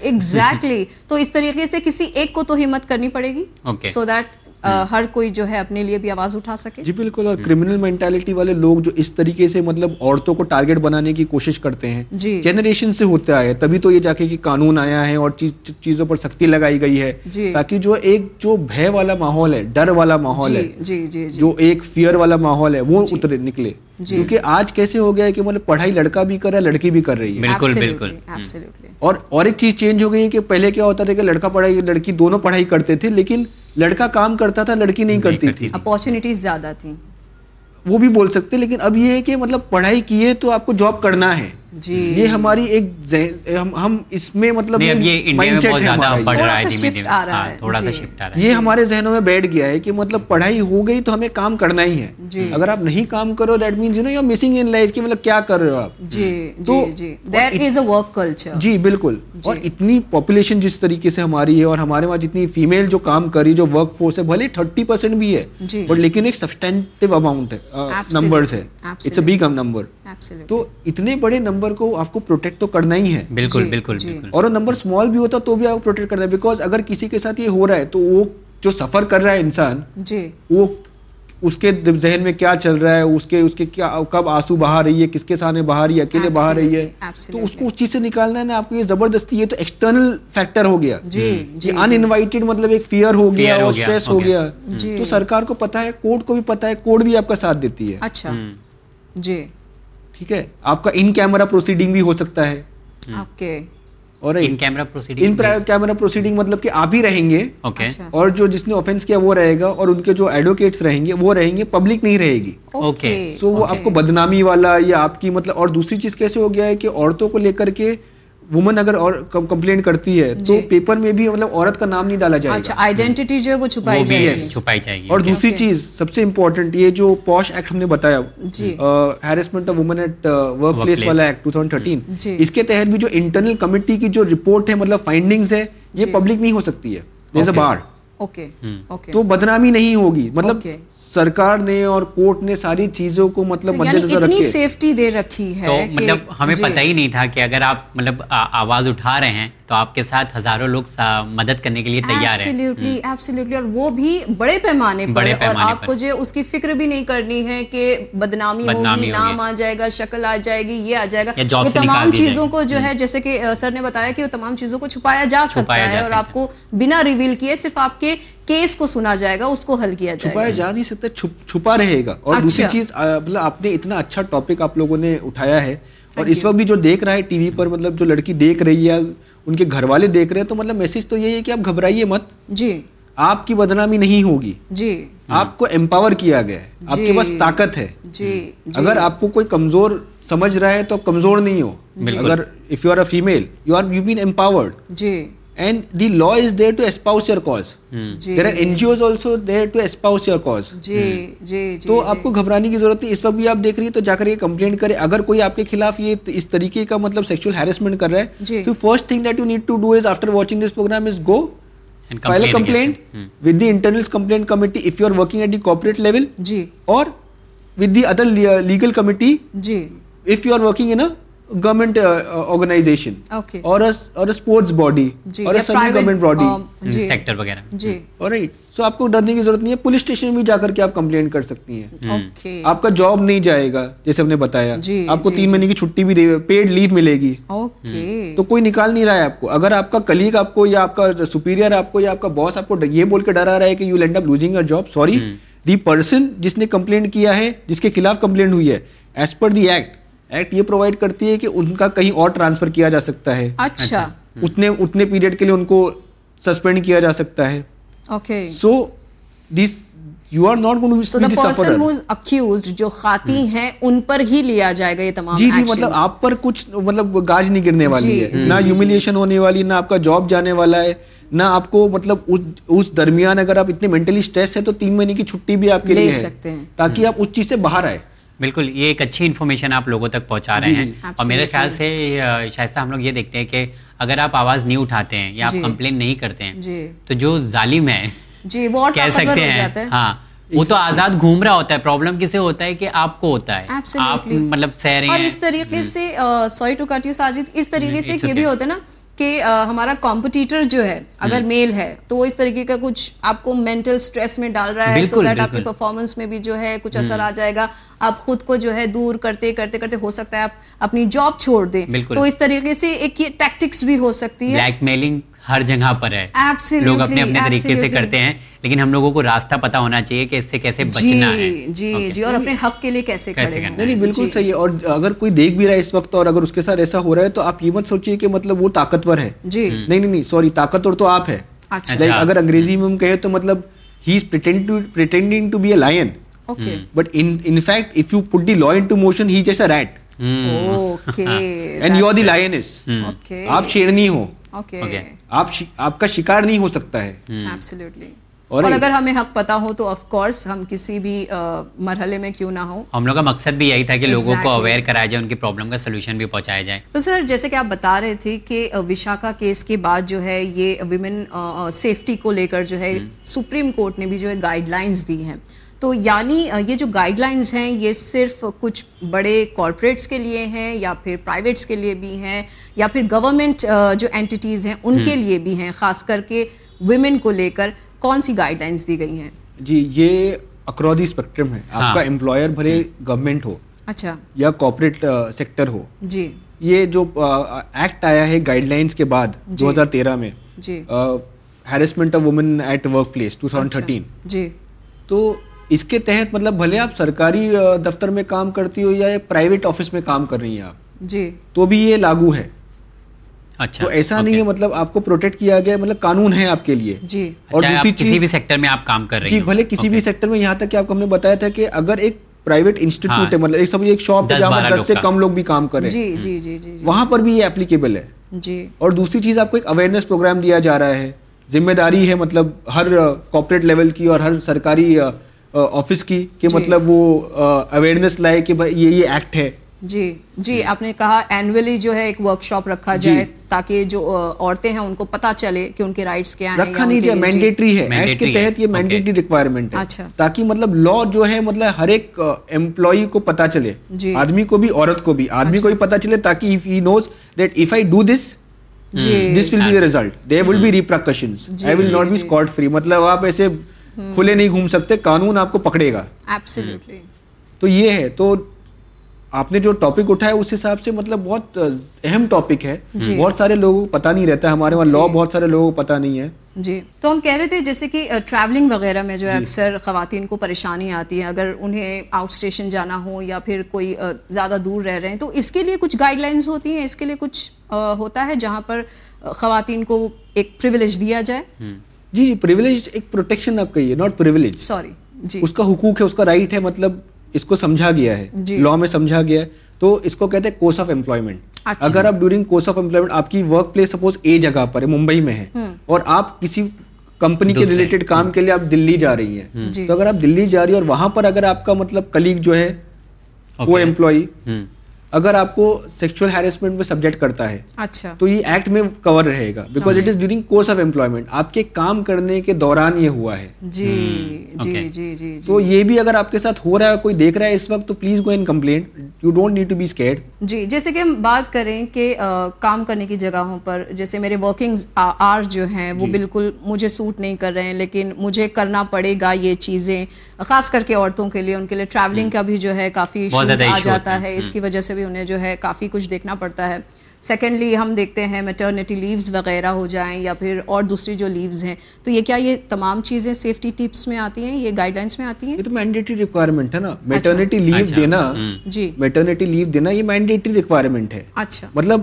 ایگزیکٹلی تو اس طریقے سے کسی ایک کو تو ہمت کرنی پڑے گی. سو دیٹ ہر کوئی جو ہے اپنے لیے بھی آواز اٹھا سکے۔ جی بالکل۔ اور کرمنل مینٹالٹی والے لوگ جو اس طریقے سے مطلب عورتوں کو ٹارگٹ بنانے کی کوشش کرتے ہیں جی۔ جنریشن سے ہوتا ہے تبھی تو یہ جا کے کہ قانون آیا ہے اور چیز- چیزوں پر سختی لگائی گئی ہے۔ جی۔ تاکہ جو ایک جو بھے والا ماحول ہے ڈر والا ماحول ہے جی جی جی۔ جی جو ایک فیئر والا ماحول ہے وہ اترے نکلے۔ کیونکہ آج کیسے ہو گیا ہے کہ مطلب پڑھائی لڑکا بھی کر رہا ہے لڑکی بھی کر رہی ہے۔ بالکل بالکل۔ اور اور ایک چیز چینج ہو گئی ہے کہ پہلے کیا ہوتا تھا کہ لڑکا پڑھائی لڑکی دونوں پڑھائی کرتے تھے لیکن لڑکا کام کرتا تھا لڑکی نہیں کرتی تھی۔ اپارچونیٹیز زیادہ تھیں۔ وہ بھی بول سکتے لیکن اب یہ ہے کہ مطلب پڑھائی کی ہے تو آپ کو جاب کرنا ہے۔ جی۔ یہ ہماری ایک ہم ہم اس میں مطلب یہ ہاں جی۔ یہ ہمارے ذہنوں میں بیٹھ گیا ہے کہ مطلب پڑھائی ہو گئی تو ہمیں کام کرنا ہی ہے۔ جی۔ اگر آپ نہیں کام کرو that means you know you missing in life کہ مطلب کیا کر رہے ہو آپ۔ جی جی جی۔ دیر از اے ورک کلچر جی بالکل۔ اور اتنی پاپولیشن جس طریقے سے ہماری ہے اور ہمارے وہاں جتنی فیمیل جو کام کری جو ورک فورس ہے بھلے تھرٹی پرسینٹ بھی ہے۔ بٹ لیکن ایک سبسٹینٹیو اماؤنٹ ہے ہے۔ اٹس اے بگ نمبر تو اتنے بڑے نمبر کو آپ کو پروٹیکٹ تو کرنا ہی ہے۔ بالکل جی، بالکل جی۔ بالکل۔ اور وہ نمبر اسمال بھی ہوتا تو بھی آپ کو پروٹیکٹ کرنا ہے۔ بیکاز اگر کسی کے ساتھ یہ ہو رہا ہے تو وہ جو سفر کر رہا ہے انسان جی۔ وہ اس کے ذہن میں کیا چل رہا ہے؟ اس کے اس کے کیا کب آنسو بہا رہی ہے؟ کس کے سامنے بہا رہی ہے؟ اکیلے بہا رہی ہے؟ تو اس کو اس چیز سے نکالنا ہے نا آپ کو یہ زبردستی یہ تو ایکسٹرنل فیکٹر ہو گیا۔ جی جی ان انوائٹڈ مطلب ایک فیئر ہو گیا اور اسٹریس ہو گیا۔ جی۔ تو سرکار کو پتا ہے کوڈ کو بھی پتا ہے کوڈ بھی آپ کا ساتھ دیتی ہے۔ اچھا۔ جی۔ ٹھیک ہے؟ آپ کا ان کیمرہ پروسیڈنگ بھی ہو سکتا ہے۔ اوکے اور ان کیمرہ پروسیڈنگ مطلب کہ آپ ہی رہیں گے۔ اوکے اچھا۔ اور جو جس نے آفینس کیا وہ رہے گا اور ان کے جو ایڈوکیٹس رہیں گے وہ رہیں گے پبلک نہیں رہے گی۔ اوکے سو وہ آپ کو بدنامی والا یا آپ کی مطلب اور دوسری چیز کیسے ہو گیا ہے کہ عورتوں کو لے کر کے وومن اگر اور کمپلینٹ کرتی ہے تو پیپر میں بھی مطلب عورت کا نام نہیں ڈالا جائے اچھا گا آئیڈینٹی جو ہے وہ چھپائی جائے گی۔ چھپائی جائے گی۔ اور دوسری چیز سب سے امپورٹنٹ یہ جو پوش ایکٹ ہم نے بتایا جی۔ Harassment of woman at workplace. والا ایکٹ 2013 جی۔ اس کے تحت بھی جو انٹرنل کمیٹی کی جو رپورٹ ہے مطلب فائنڈنگز ہے یہ پبلک نہیں ہو سکتی ہے۔ جیسے تو بدنامی نہیں ہوگی۔ مطلب. سرکار نے اور کورٹ نے ساری چیزوں کو مطلب مد یعنی نظر رکھ اتنی سیفٹی دے رکھی ہے تو مطلب ہمیں جی۔ پتہ ہی نہیں تھا کہ اگر آپ مطلب آواز اٹھا رہے ہیں تو آپ کے ساتھ ہزاروں لوگ مدد کرنے کے لیے تیار ہیں۔ ایبسلیوٹلی ایبسلیوٹلی اور وہ بھی بڑے پیمانے پر اور آپ۔ کو جو اس کی فکر بھی نہیں کرنی ہے کہ بدنامی ہوگی نام۔ آ جائے گا شکل آ جائے گی یہ آ جائے گا۔ یہ تمام چیزوں کو جو ہے جیسے کہ سر نے بتایا کہ وہ تمام چیزوں کو چھپایا جا سکتا ہے اور آپ کو بنا ریویل کیے صرف آپ کے کیس کو سنا جائے گا اس کو حل کیا جائے گا۔ چھپایا جا نہیں سکتا چھپ- چھپا رہے گا۔ اور دوسری اچھا۔ چیز مطلب آپ نے اتنا اچھا ٹاپک آپ لوگوں نے اٹھایا ہے۔ اور اس وقت بھی جو دیکھ رہا ہے ٹی وی پر مطلب جو لڑکی دیکھ رہی ہے ان کے گھر والے دیکھ رہے ہیں تو مطلب میسج تو یہی ہے کہ آپ گھبرائیے مت۔ جی۔ آپ کی بدنامی نہیں ہوگی۔ جی۔ آپ کو امپاور کیا گیا ہے۔ آپ کے پاس طاقت ہے۔ جی۔ اگر آپ کو کوئی کمزور سمجھ رہا ہے تو کمزور نہیں ہو۔ اگر if you are a female you are you been empowered G. And the law is there to espouse your cause. جی. There are ngos also there to espouse your cause. جی جی جی تو آپ کو گھبرانے کی ضرورت نہیں اس وقت بھی آپ دیکھ رہی ہے تو جا کر یہ کمپلینٹ کرے اگر کوئی آپ کے خلاف یہ اس طریقے کا مطلب سیکشل ہیرسمنٹ کر رہا جی۔ ہے تو first thing that you need to do is after watching this program is go And file a complain complaint with the internal complaint committee if you are working at the corporate level جی۔ اور with the other legal committee G. if you are working in a government organization. Okay. or a or a sports body. Or یا a semi private, government body. um, جی sector وغیرہ جی alright so آپ کو ڈرنے کی ضرورت نہیں ہے پولیس اسٹیشن بھی جا کر کے آپ کمپلین کر سکتی ہیں آپ کا جاب نہیں جائے گا جیسے ہم نے بتایا آپ کو تین مہینے کی چھٹی بھی پیڈ لیو ملے گی تو کوئی نکال نہیں رہا ہے آپ کو اگر آپ کا کلیگ آپ کو یا آپ کا سپیریئر آپ کو یا آپ کا باس آپ کو یہ بول کے ڈرا رہا ہے کہ you land up losing your job sorry the person جس نے کمپلینٹ کیا ہے جس کے خلاف کمپلینٹ ہوئی ہے as per the act act یہ پرووائڈ کرتی ہے کہ ان کا کہیں اور ٹرانسفر کیا جا سکتا ہے۔ اچھا۔ اتنے اتنے پیریڈ کے لیے ان کو سسپینڈ کیا جا سکتا ہے۔ Okay so this you are not gone so the person who is accused جو خواتین ہیں ان پر ہی لیا جائے گا یہ تمام جی جی. مطلب آپ پر کچھ مطلب گاج نہیں گرنے والی جی، ہے۔ نہ ہیوملیشن ہونے والی نہ آپ کا جاب جانے والا ہے نہ آپ کو مطلب اس- درمیان اگر آپ اتنے مینٹلی اسٹریس ہے تو تین مہینے کی چھٹی بھی آپ کے لیے سکتے ہیں۔ تاکہ آپ اس چیز سے باہر آئے۔ بالکل یہ ایک اچھی انفارمیشن آپ لوگوں تک پہنچا رہے ہیں۔ اور میرے خیال سے شائستہ ہم لوگ یہ دیکھتے ہیں کہ اگر آپ آواز نہیں اٹھاتے ہیں یا آپ جی۔ کمپلین نہیں کرتے ہیں جی۔ تو جو ظالم ہے جی وہ اور کہہ سکتے ہیں۔ ہاں وہ تو آزاد گھوم رہا ہوتا ہے۔ پرابلم کسے ہوتا ہے کہ آپ کو ہوتا ہے۔ آپ. مطلب سہ رہے اور ہیں۔ اس طریقے سے sorry to cut you Sajid اس طریقے سے یہ بھی ہوتا ہے نا۔ کہ ہمارا کمپٹیٹر جو ہے اگر میل ہے تو وہ اس طریقے کا کچھ آپ کو مینٹل اسٹریس میں ڈال رہا ہے سو دیٹ آپ کی۔ پرفارمنس میں بھی جو ہے کچھ اثر آ جائے گا۔ آپ خود کو جو ہے دور کرتے کرتے کرتے ہو سکتا ہے آپ اپنی جاب چھوڑ دیں۔ تو اس طریقے سے ایک یہ ٹیکٹکس بھی ہو سکتی ہے۔ بلیک میلنگ ہر جگہ پر ہے۔ Absolutely, لوگ اپنے اپنے طریقے سے absolutely. کرتے ہیں لیکن ہم لوگوں کو راستہ پتا ہونا چاہیے کہ اس سے کیسے بچنا ہے۔ جی جی جی اور اپنے حق کے لیے کیسے نہیں نہیں بالکل صحیح ہے۔ اور اگر کوئی دیکھ بھی رہا ہے اس وقت اور اگر اس کے ساتھ ایسا ہو رہا ہے تو آپ یہ مت سوچیے کہ مطلب وہ طاقتور ہے۔ جی۔ نہیں نہیں سوری طاقتور تو آپ ہے اچھا۔ لائک اگر انگریزی میں ہم کہیں تو مطلب he is pretending to be a lion okay but in fact if you put the law into motion he جیسا rat okay and you are the lioness okay آپ شیرنی ہو۔ Okay Okay. آپ آپ کا شکار نہیں ہو سکتا ہے۔ اور اگر ہمیں حق پتا ہو تو آف کورس ہم کسی بھی مرحلے میں کیوں نہ ہو ہم لوگ کا مقصد بھی یہی تھا کہ لوگوں کو. اویئر کرایا جائے ان کی پرابلم کا سولوشن بھی پہنچایا جائے۔ تو سر جیسے کہ آپ بتا رہے تھے کہ وشاکا کیس کے بعد جو ہے یہ ویمن سیفٹی کو لے کر جو ہے سپریم کورٹ نے بھی جو ہے گائیڈ لائنس دی ہیں۔ تو یعنی یہ جو گائیڈ لائنس ہیں یہ صرف کچھ بڑے کارپوریٹس کے لیے ہیں یا پھر پرائیویٹس کے لیے بھی ہیں یا پھر گورنمنٹ جو اینٹیز ہیں ان کے لیے بھی ہیں خاص کر کے ویمن کو لے کر کون سی گائیڈ لائنس دی گئی ہیں؟ جی یہ اکراس دی اسپیکٹرم ہے۔ آپ کا امپلائر بھلے گورنمنٹ ہو اچھا۔ یا کارپوریٹ سیکٹر ہو۔ جی۔ یہ جو ایکٹ آیا ہے گائیڈ لائنس کے بعد دو ہزار تیرہ میں جی۔ Harassment of woman at workplace two thousand thirteen. جی۔ تو اس کے تحت مطلب بھلے آپ سرکاری دفتر میں کام کرتی ہو یا پرائیویٹ آفس میں کام کر رہی ہیں آپ؟ جی۔ تو بھی یہ لاگو ہے۔ اچھا تو ایسا نہیں ہے مطلب آپ کو پروٹیکٹ کیا گیا مطلب قانون ہے آپ کے لیے۔ جی۔ اور اچھا، دوسری کسی بھی چیز سیکٹر میں آپ کام کر رہی جی ہوں بھلے کسی بھی سیکٹر میں یہاں تک کہ آپ کو ہم نے بتایا تھا کہ اگر ایک پرائیویٹ انسٹیٹیوٹ ہے مطلب ایک سمجھے ایک شاپ ہے جہاں پر دس سے۔ کم لوگ بھی کام کریں۔ جی جی جی جی وہاں پر بھی یہ اپلیکیبل ہے۔ جی۔ اور دوسری چیز آپ کو ایک اویئرنیس پروگرام دیا جا رہا ہے۔ ذمہ داری ہے مطلب ہر کارپوریٹ لیول کی اور ہر سرکاری آفس کی کہ مطلب وہ اویئرنیس لائے کہ بھائی یہ یہ ایکٹ ہے۔ جی جی آپ نے کہا اینولی جو ہے ایک ورک شاپ رکھا جائے تاکہ جو عورتیں ہیں ان کو پتا چلے کہ ان کے رائٹس کیا ہیں رکھا نہیں جائے مینڈیٹری ہے۔ ایکٹ کے. تحت یہ مینڈیٹری ریکوائرمنٹ ہے۔ اچھا۔ تاکہ مطلب لا جو ہے مطلب ہر ایک امپلائی کو پتا چلے۔ جی۔ آدمی کو بھی عورت کو بھی۔ آدمی کو بھی پتا چلے تاکہ if he knows that if I do this G. this will be the result there will be repercussions I will not be scot free مطلب آپ ایسے کھلے نہیں گھوم سکتے قانون آپ کو پکڑے گا۔ تو یہ ہے تو آپ نے جو ٹاپک اٹھایا اس حساب سے مطلب بہت اہم ٹاپک ہے۔ بہت سارے لوگوں کو پتا نہیں رہتا ہے ہمارے وہاں لا بہت سارے لوگوں کو پتا نہیں ہے۔ جی۔ تو ہم کہہ رہے تھے جیسے کہ ٹریولنگ وغیرہ میں جو ہے اکثر خواتین کو پریشانی آتی ہے۔ اگر انہیں آؤٹ اسٹیشن جانا ہو یا پھر کوئی زیادہ دور رہ رہے ہیں تو اس کے لیے کچھ گائیڈ لائنس ہوتی ہیں؟ اس کے لیے کچھ ہوتا ہے جہاں پر خواتین کو ایک پریولیج دیا جائے؟ جی جی پریولیج ایک پروٹیکشن آپ کہیے ناٹ پریولیج سوری جی۔ اس کا حقوق ہے اس کا رائٹ ہے مطلب اس کو سمجھا گیا ہے۔ جی۔ لا میں سمجھا گیا ہے۔ تو اس کو کہتے ہیں کوس آف امپلائمنٹ۔ اگر آپ ڈیورنگ کورس آف امپلائمنٹ آپ کی ورک پلیس سپوز اے جگہ پر ہے ممبئی میں ہے اور آپ کسی کمپنی کے ریلیٹڈ کام کے لیے آپ دلی جا رہی ہیں جی۔ تو اگر آپ دلی جا رہی ہیں اور وہاں پر اگر آپ کا مطلب کلیگ جو ہے وہ امپلائی اگر آپ کو سیکچوئل ہیرسمنٹ میں سبجیکٹ کرتا ہے اچھا۔ تو یہ ایکٹ میں کور رہے گا because it is during course of employment آپ کے کام کرنے کے دوران یہ ہوا ہے۔ جی جی جی جی جی۔ تو یہ بھی اگر آپ کے ساتھ ہو رہا ہے کوئی دیکھ رہا ہے اس وقت تو please go in complaint you don't need to be scared جی جیسے کہ ہم بات کریں کہ کام کرنے کی جگہوں پر جیسے میرے ورکنگ آر جو ہیں وہ بالکل مجھے سوٹ نہیں کر رہے ہیں لیکن مجھے کرنا پڑے گا یہ چیزیں خاص کر کے عورتوں کے لیے ان کے لیے ٹریولنگ کا بھی جو ہے کافی ایشوز آ جاتا ہے۔ اس کی وجہ سے بھی انہیں جو ہے کافی کچھ دیکھنا پڑتا ہے۔ سیکنڈلی ہم دیکھتے ہیں میٹرنیٹی لیوز وغیرہ ہو جائیں یا پھر اور دوسری جو لیوز ہیں۔ تو یہ کیا یہ تمام چیزیں سیفٹی ٹپس میں آتی ہیں؟ یہ گائیڈ لائنس میں آتی ہیں؟ یہ تو مینڈیٹری ریکوائرمنٹ ہے نا۔ میٹرنیٹی لیو دینا۔ جی۔ میٹرنیٹی لیو دینا یہ مینڈیٹری ریکوائرمنٹ ہے۔ اچھا۔ مطلب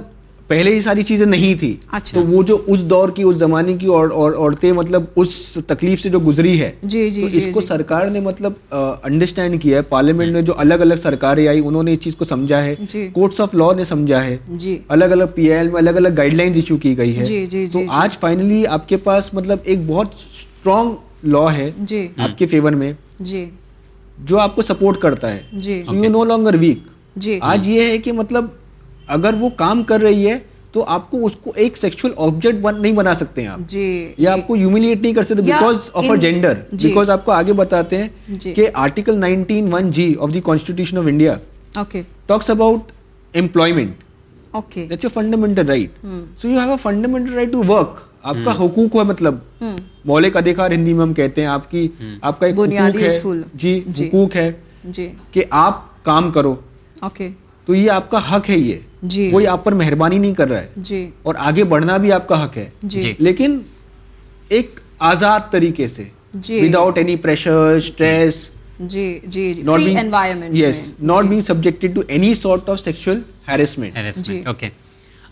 پہلے یہ ساری چیزیں نہیں تھی۔ اچھا۔ تو وہ جو اس دور کی اس زمانے کی عورتیں مطلب اس تکلیف سے جو گزری ہے جی جی تو اس کو سرکار نے مطلب انڈرسٹینڈ کیا ہے۔ پارلیمنٹ میں جو الگ الگ سرکاریں آئی انہوں نے اس چیز کو سمجھا ہے۔ جی۔ کورٹس آف لا نے سمجھا ہے۔ جی۔ الگ الگ پی ایل میں الگ الگ گائیڈ لائنز ایشو کی گئی ہے۔ جی جی تو جی۔ آج فائنلی آپ کے پاس مطلب ایک بہت اسٹرانگ لا ہے جی۔ آپ کے فیور میں۔ جی۔ جو آپ کو سپورٹ کرتا ہے۔ جی۔ یو نو لانگر ویک جی۔ آج یہ ہے کہ مطلب اگر وہ کام کر رہی ہے تو آپ کو اس کو ایک سیکچوئل آبجیکٹ نہیں بنا سکتے ہیں آپ۔ جی یا آپ کو ہیوملیٹ نہیں کر سکتے بیکاز آف ا جینڈر جی۔ بیکاز آپ کو آگے بتاتے ہیں جی۔ کہ article nineteen one G of the constitution of India okay talks about employment that's a fundamental right so you have a fundamental right to work آپ کا حقوق ہے مطلب مولک ادھیکار ہندی میں ہم کہتے ہیں آپ کی آپ کا ایک بنیادی حقوق ہے اصول۔ جی حقوق ہے جی کہ آپ کام کرو। اوکے تو یہ آپ کا حق ہے یہ۔ جی۔ کوئی آپ پر مہربانی نہیں کر رہا ہے۔ جی۔ اور آگے بڑھنا بھی آپ کا حق ہے۔ جی۔ جی۔ لیکن ایک آزاد طریقے سے۔ جی۔ وداؤٹ اینی پریشر اسٹریس جی جی۔ Free environment yes not being subjected to any sort of sexual harassment harassment okay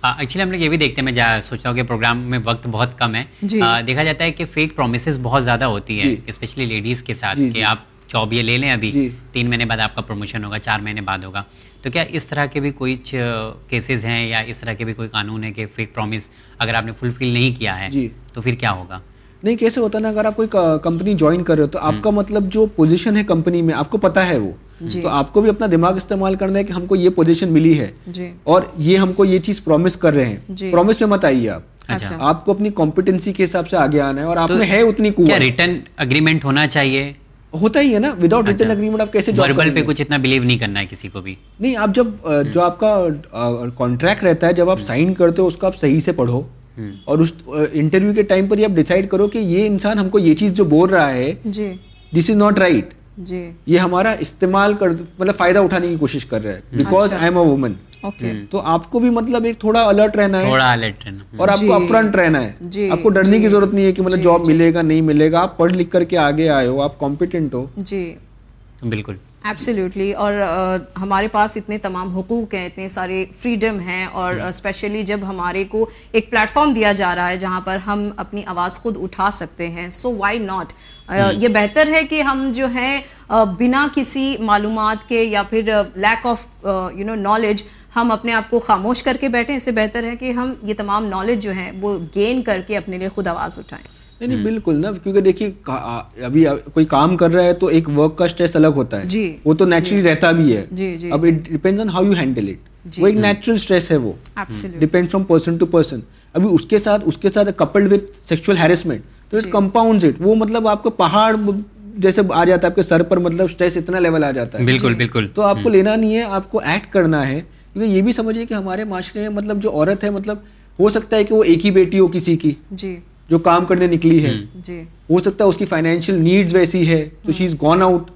actually ہم لوگ یہ بھی دیکھتے ہیں میں سوچتا ہوں کہ پروگرام میں وقت بہت کم ہے۔ جی۔ دیکھا جاتا ہے کہ فیک پرومسز بہت زیادہ ہوتی ہے۔ اسپیشلی لیڈیز کے ساتھ جی، کہ۔ آپ جاب یہ لے لیں ابھی۔ تین مہینے بعد آپ کا پروموشن ہوگا چار مہینے بعد ہوگا۔ تو کیا اس طرح کے بھی کوئی کیسز ہیں یا اس طرح کے بھی کوئی قانون ہے کہ فیک پرومس اگر آپ نے فلفل نہیں کیا ہے جی۔ تو پھر کیا ہوگا؟ نہیں کیسے ہوتا نا اگر آپ کوئی کمپنی جوائن کر رہے ہو تو آپ کا مطلب جو پوزیشن ہے کمپنی میں آپ کو پتا ہے وہ۔ جی۔ تو آپ کو بھی اپنا دماغ استعمال کرنا ہے کہ ہم کو یہ پوزیشن ملی ہے۔ جی۔ اور یہ ہم کو یہ چیز پرومس کر رہے ہیں۔ جی۔ پرومس میں مت آئیے آپ۔ اچھا۔ آپ کو اپنی کمپیٹنسی کے حساب سے آگے آنا ہے اور آپ میں ہے اتنی ریٹرن اگریمنٹ ہونا چاہیے؟ ہوتا ہی ہے نا وداؤٹ ریٹرن اگریمنٹ آپ کیسے وربل کریں پہ گے؟ کچھ اتنا بلیو نہیں کرنا ہے کسی کو بھی۔ نہیں آپ جب جو آپ کا کانٹریکٹ رہتا ہے جب آپ سائن کرتے ہو اس کو آپ صحیح سے پڑھو۔ اور اس انٹرویو کے ٹائم پر یہ آپ ڈیسائیڈ کرو کہ یہ انسان ہم کو یہ چیز جو بول رہا ہے دس از ناٹ رائٹ یہ ہمارا استعمال کر مطلب فائدہ اٹھانے کی کوشش کر رہا ہے۔ Because I am a woman تو آپ کو بھی مطلب ایک تھوڑا الرٹ رہنا ہے تھوڑا الرٹ رہنا۔ اور آپ کو اپفرنٹ رہنا ہے۔ جی، آپ کو ڈرنے کی ضرورت نہیں ہے کہ مطلب جاب ملے گا نہیں ملے گا۔ آپ پڑھ لکھ کر کے آگے آئے ہو آپ کمپیٹنٹ ہو۔ جی۔ بالکل۔ ایبسلیوٹلی اور ہمارے پاس اتنے تمام حقوق ہیں اتنے سارے فریڈم ہیں اور اسپیشلی جب ہمارے کو ایک پلیٹ فارم دیا جا رہا ہے جہاں پر ہم اپنی آواز خود اٹھا سکتے ہیں سو وائی ناٹ یہ بہتر ہے کہ ہم جو ہیں بنا کسی معلومات کے یا پھر lack of you know knowledge ہم اپنے آپ کو خاموش کر کے بیٹھیں اس سے بہتر ہے کہ ہم یہ تمام نالج جو ہیں وہ گین کر کے اپنے لیے خود آواز اٹھائیں۔ نہیں نہیں بالکل نا کیونکہ دیکھیے ابھی کوئی کام کر رہا ہے تو ایک ورک کا اسٹریس الگ ہوتا ہے۔ جی وہ تو نیچرلی رہتا بھی ہے۔ جی جی اب it depend on how you handle it وہ ایک نیچرل اسٹریس ہے وہ۔ Depend from person to person ابھی اس کے ساتھ اس کے ساتھ کپلڈ وتھ سیکچوئل ہیرسمنٹ تو اٹ کمپاؤنڈ اٹ وہ مطلب آپ کو پہاڑ جیسے آ جاتا ہے آپ کے سر پر مطلب اسٹریس اتنا لیول آ جاتا ہے۔ بالکل بالکل۔ تو آپ کو لینا نہیں ہے آپ کو ایکٹ کرنا ہے۔ کیونکہ یہ بھی سمجھیے کہ ہمارے معاشرے میں مطلب جو عورت ہے مطلب ہو سکتا ہے کہ وہ ایک ہی بیٹی ہو کسی کی جی۔ جو کام کرنے نکلی ہے۔ جی۔ ہو سکتا ہے اس کی فائنینشیل نیڈز ویسی ہے تو شی از گون آؤٹ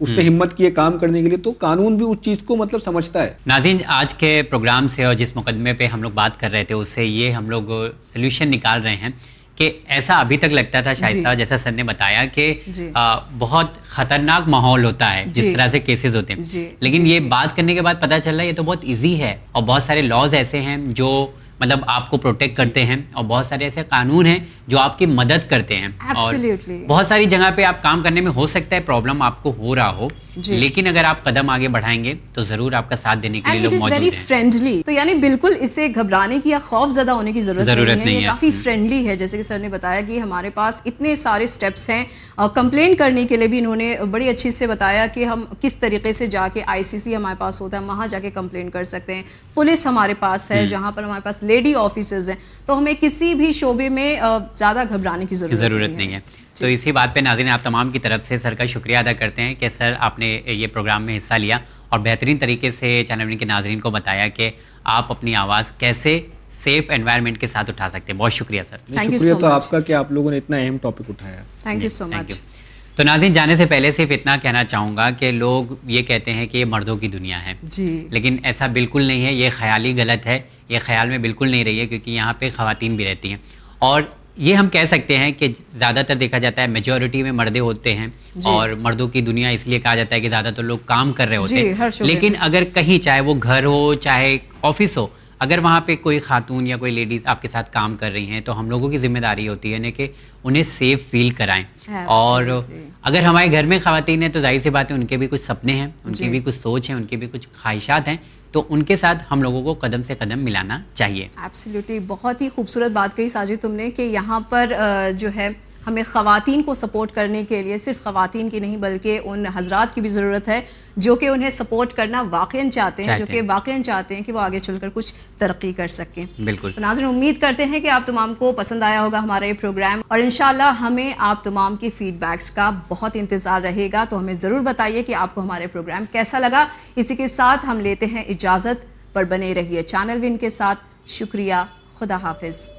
اس نے ہمت کی ہے کام کرنے کے لیے تو قانون بھی اس چیز کو مطلب سمجھتا ہے۔ ناظرین آج کے پروگرام سے اور جس مقدمے پہ ہم لوگ بات کر رہے تھے اس سے یہ ہم لوگ سلیوشن نکال رہے ہیں۔ کہ ایسا ابھی تک لگتا تھا شائستہ جیسا سر نے بتایا کہ جی۔ بہت خطرناک ماحول ہوتا ہے جس طرح سے کیسز ہوتے ہیں۔ جی، لیکن یہ بات کرنے کے بعد پتہ چل رہا ہے یہ تو بہت ایزی ہے۔ اور بہت سارے لاز ایسے ہیں جو مطلب آپ کو پروٹیکٹ کرتے ہیں۔ اور بہت سارے ایسے قانون ہیں جو آپ کی مدد کرتے ہیں. اور. بہت ساری جگہ پہ آپ کام کرنے میں ہو سکتا ہے پرابلم آپ کو ہو رہا ہو جی۔ لیکن اگر آپ قدم آگے بڑھائیں گے تو ضرور آپ کا ساتھ دینے کے لیے لوگ ویری فرینڈلی تو یعنی بالکل اس سے گھبرانے کی یا خوف زدہ ہونے کی ضرورت ضرورت نہیں ہے نہیں ہے۔ کافی فرینڈلی ہے جیسے کہ سر نے بتایا کہ ہمارے پاس اتنے سارے سٹیپس ہیں۔ کمپلین کرنے کے لیے بھی انہوں نے بڑی اچھی سے بتایا کہ ہم کس طریقے سے جا کے آئی سی سی ہمارے پاس ہوتا ہے وہاں جا کے کمپلین کر سکتے ہیں۔ پولیس ہمارے پاس ہے جہاں پر ہمارے پاس لیڈی آفیسرز ہیں۔ تو ہمیں کسی بھی شعبے میں زیادہ گھبرانے کی ضرورت ضرورت نہیں ہے۔ تو اسی بات پہ ناظرین آپ تمام کی طرف سے سر کا شکریہ ادا کرتے ہیں کہ سر آپ نے یہ پروگرام میں حصہ لیا اور بہترین طریقے سے چینل کے ناظرین کو بتایا کہ آپ اپنی آواز کیسے سیف انوائرمنٹ کے ساتھ اٹھا سکتے ہیں۔ بہت شکریہ سر۔ شکریہ تو. آپ کا کہ آپ لوگوں نے اتنا اہم ٹاپک اٹھایا۔ Thank you so much. تو ناظرین جانے سے پہلے صرف اتنا کہنا چاہوں گا کہ لوگ یہ کہتے ہیں کہ یہ مردوں کی دنیا ہے۔ جی۔ لیکن ایسا بالکل نہیں ہے یہ خیالی غلط ہے۔ یہ خیال میں بالکل نہیں رہی ہے کیونکہ یہاں پہ خواتین بھی رہتی ہیں۔ اور یہ ہم کہہ سکتے ہیں کہ زیادہ تر دیکھا جاتا ہے میجورٹی میں مردے ہوتے ہیں جی۔ اور مردوں کی دنیا اس لیے کہا جاتا ہے کہ زیادہ تر لوگ کام کر رہے ہوتے جی، ہیں لیکن اگر کہیں چاہے وہ گھر ہو چاہے آفس ہو اگر وہاں پہ کوئی خاتون یا کوئی لیڈیز آپ کے ساتھ کام کر رہی ہیں تو ہم لوگوں کی ذمہ داری ہوتی ہے نا کہ انہیں سیف فیل کرائیں اور. اگر ہمارے گھر میں خواتین ہیں تو ظاہر سی بات ہے ان کے بھی کچھ سپنے ہیں ان جی۔ کی بھی کچھ سوچ ہیں ان کی بھی کچھ خواہشات ہیں تو ان کے ساتھ ہم لوگوں کو قدم سے قدم ملانا چاہیے ایبسلیوٹلی بہت ہی خوبصورت بات کہی ساجد تم نے کہ یہاں پر جو ہے ہمیں خواتین کو سپورٹ کرنے کے لیے صرف خواتین کی نہیں بلکہ ان حضرات کی بھی ضرورت ہے جو کہ انہیں سپورٹ کرنا واقعاً چاہتے ہیں جو کہ ہیں۔ واقعاً چاہتے ہیں کہ وہ آگے چل کر کچھ ترقی کر سکیں۔ بالکل۔ ناظرین امید کرتے ہیں کہ آپ تمام کو پسند آیا ہوگا ہمارا یہ پروگرام اور انشاءاللہ ہمیں آپ تمام کی فیڈ بیکس کا بہت انتظار رہے گا۔ تو ہمیں ضرور بتائیے کہ آپ کو ہمارے پروگرام کیسا لگا۔ اسی کے ساتھ ہم لیتے ہیں اجازت پر بنے رہیے چینل ون کے ساتھ۔ شکریہ۔ خدا حافظ۔